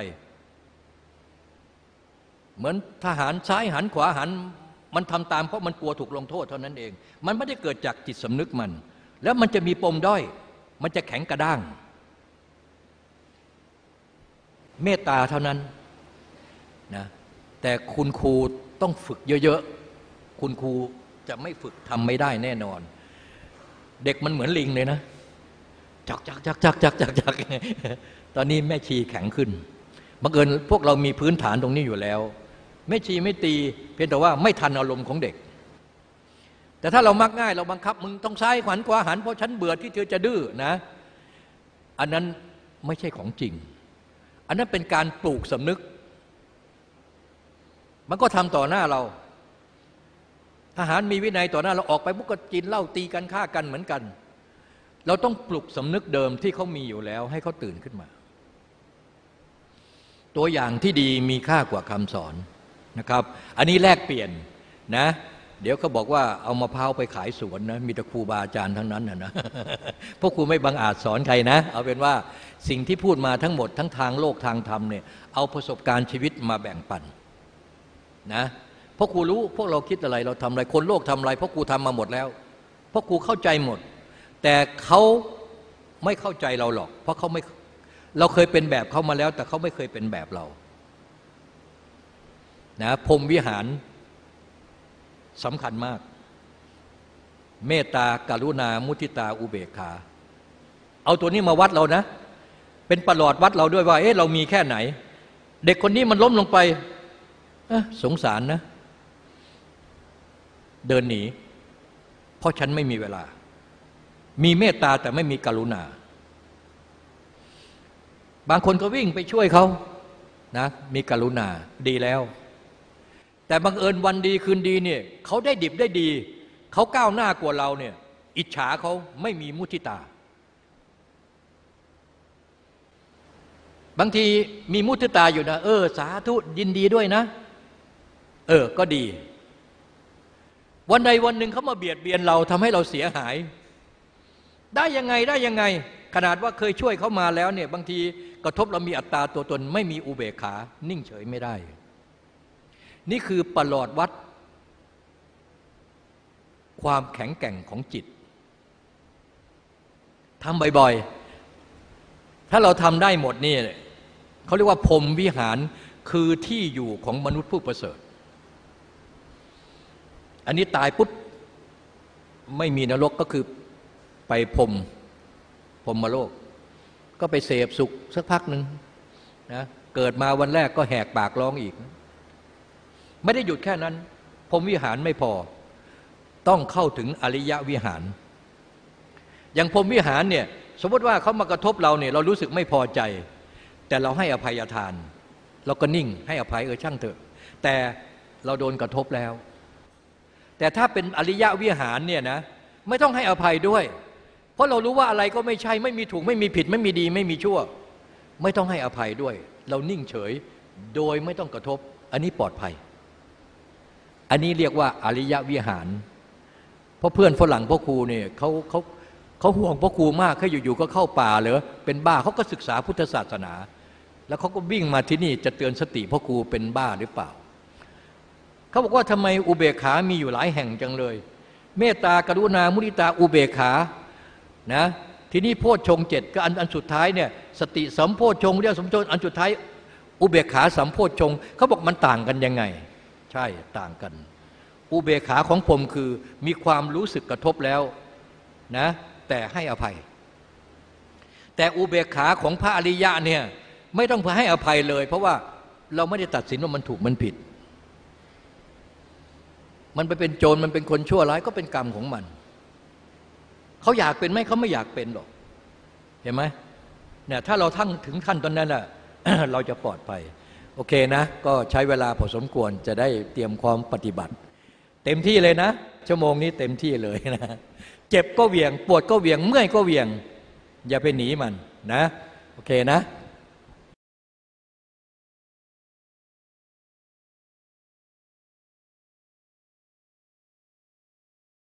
เหมือนทหารซ้ายหันขวาหัน มันทำตามเพราะมันกลัวถูกลงโทษเท่านั้นเอง มันไม่ได้เกิดจากจิตสำนึกมัน แล้วมันจะมีปมด้อย มันจะแข็งกระด้าง เมตตาเท่านั้นนะแต่คุณครูต้องฝึกเยอะๆ คุณครูจะไม่ฝึกทำไม่ได้แน่นอน เด็กมันเหมือนลิงเลยนะจักจักจักจักจักจักจักตอนนี้แม่ชีแข็งขึ้นบังเอิญพวกเรามีพื้นฐานตรงนี้อยู่แล้วไม่ชีไม่ตี เพียงแต่ว่าไม่ทันอารมณ์ของเด็ก แต่ถ้าเรามักง่ายเราบังคับ มึงต้องซ้ายขวัญขวาหันเพราะฉันเบื่อที่เธอจะดื้อนะ อันนั้นไม่ใช่ของจริง อันนั้นเป็นการปลูกสำนึก มันก็ทำต่อหน้าเรา ทหารมีวินัยต่อหน้าเราออกไปพวกก็กินเหล้าตีกันฆ่ากันเหมือนกัน เราต้องปลุกสำนึกเดิมที่เขามีอยู่แล้ว ให้เขาตื่นขึ้นมา ตัวอย่างที่ดีมีค่ากว่าคำสอนนะครับ อันนี้แลกเปลี่ยนนะ เดี๋ยวเขาบอกว่าเอามะพร้าวไปขายสวนนะมีแต่ครูบาอาจารย์ทั้งนั้นนะนะพวกครูไม่บังอาจสอนใครนะ เอาเป็นว่าสิ่งที่พูดมาทั้งหมดทั้งทางโลกทางธรรมเนี่ยเอาประสบการณ์ชีวิตมาแบ่งปันนะเพราะครูรู้พวกเราคิดอะไรเราทำอะไรคนโลกทำอะไรเพราะครูทำมาหมดแล้วเพราะครูเข้าใจหมด แต่เขาไม่เข้าใจเราหรอก เพราะเขาไม่เราเคยเป็นแบบเขามาแล้ว แต่เขาไม่เคยเป็นแบบเรานะพรมวิหาร สำคัญมาก เมตตาการุณา มุทิตาอุเบกขา เอาตัวนี้มาวัดเรานะ เป็นประหลอดวัดเราด้วยว่า เอ๊ะเรามีแค่ไหน เด็กคนนี้มันล้มลงไปสงสารนะ เดินหนี เพราะฉันไม่มีเวลา มีเมตตาแต่ไม่มีกรุณา บางคนก็วิ่งไปช่วยเขานะ มีกรุณาดีแล้ว แต่บังเอิญวันดีคืนดีเนี่ยเขาได้ดิบได้ดี เขาก้าวหน้ากว่าเราเนี่ยอิจฉาเขาไม่มีมุทิตา บางทีมีมุทิตาอยู่นะ เออ สาธุยินดีด้วยนะ เออ ก็ดี วันใดวันหนึ่งเขามาเบียดเบียนเราทำให้เราเสียหาย ได้ยังไงได้ยังไง ขนาดว่าเคยช่วยเขามาแล้วเนี่ย บางทีกระทบเรามีอัตตาตัวตน ไม่มีอุเบกขา นิ่งเฉยไม่ได้ นี่คือประหลอดวัด ความแข็งแกร่งของจิตทำบ่อยๆ ถ้าเราทำได้หมดนี่เขาเรียกว่าพรมวิหารคือที่อยู่ของมนุษย์ผู้ประเสริฐ อันนี้ตายปุ๊บไม่มีนรกก็คือไปพรมพรหมโลก ก็ไปเสพสุขสักพักหนึ่งนะเกิดมาวันแรกก็แหกปากร้องอีก ไม่ได้หยุดแค่นั้นพรมวิหารไม่พอ ต้องเข้าถึงอริยวิหาร อย่างพรมวิหารเนี่ยสมมติว่าเขามากระทบเราเนี่ยเรารู้สึกไม่พอใจ แต่เราให้อภัยทาน เราก็นิ่งให้อภัยเออช่างเถอะ แต่เราโดนกระทบแล้ว แต่ถ้าเป็นอริยวิหารเนี่ยนะไม่ต้องให้อภัยด้วย เพราะเรารู้ว่าอะไรก็ไม่ใช่ไม่มีถูกไม่มีผิดไม่มีดีไม่มีชั่ว ไม่ต้องให้อภัยด้วย เรานิ่งเฉยโดยไม่ต้องกระทบ อันนี้ปลอดภัย อันนี้เรียกว่าอริยวิหาร เพราะเพื่อนฝรั่งพ่อครูเนี่ยเขาเขาเขาห่วงพ่อครูมากแค่อยู่ๆก็เข้าป่าเหรอเป็นบ้าเขาก็ศึกษาพุทธศาสนา แล้วเขาก็วิ่งมาที่นี่จะเตือนสติพ่อครูเป็นบ้าหรือเปล่าเขาบอกว่าทำไมอุเบกขามีอยู่หลายแห่งจังเลย เมตตากรุณามุทิตาอุเบกขานะทีนี้โพชฌงเจ็ดก็อันอันสุดท้ายเนี่ยสติสัมโพชฌงเรียกสมโพชอันสุดท้ายอุเบกขาสัมโพชฌงเขาบอกมันต่างกันยังไง ใช่ต่างกัน อุเบกขาของผมคือมีความรู้สึกกระทบแล้วนะแต่ให้อภัย แต่อุเบกขาของพระอริยะเนี่ยไม่ต้องเพื่อให้อภัยเลย เพราะว่าเราไม่ได้ตัดสินว่ามันถูกมันผิด มันไปเป็นโจรมันเป็นคนชั่วร้ายก็เป็นกรรมของมัน เขาอยากเป็นไหมเขาไม่อยากเป็นหรอก เห็นไหมเนี่ยถ้าเราทั้งถึงขั้นตอนนั้นแหละเราจะปลอดภัย โอเคนะ ก็ใช้เวลาพอสมควรจะได้เตรียมความปฏิบัติ เต็มที่เลยนะ ชั่วโมงนี้เต็มที่เลยนะ เจ็บก็เวียง ปวดก็เวียง เมื่อยก็เวียง อย่าไปหนีมันนะ โอเคนะ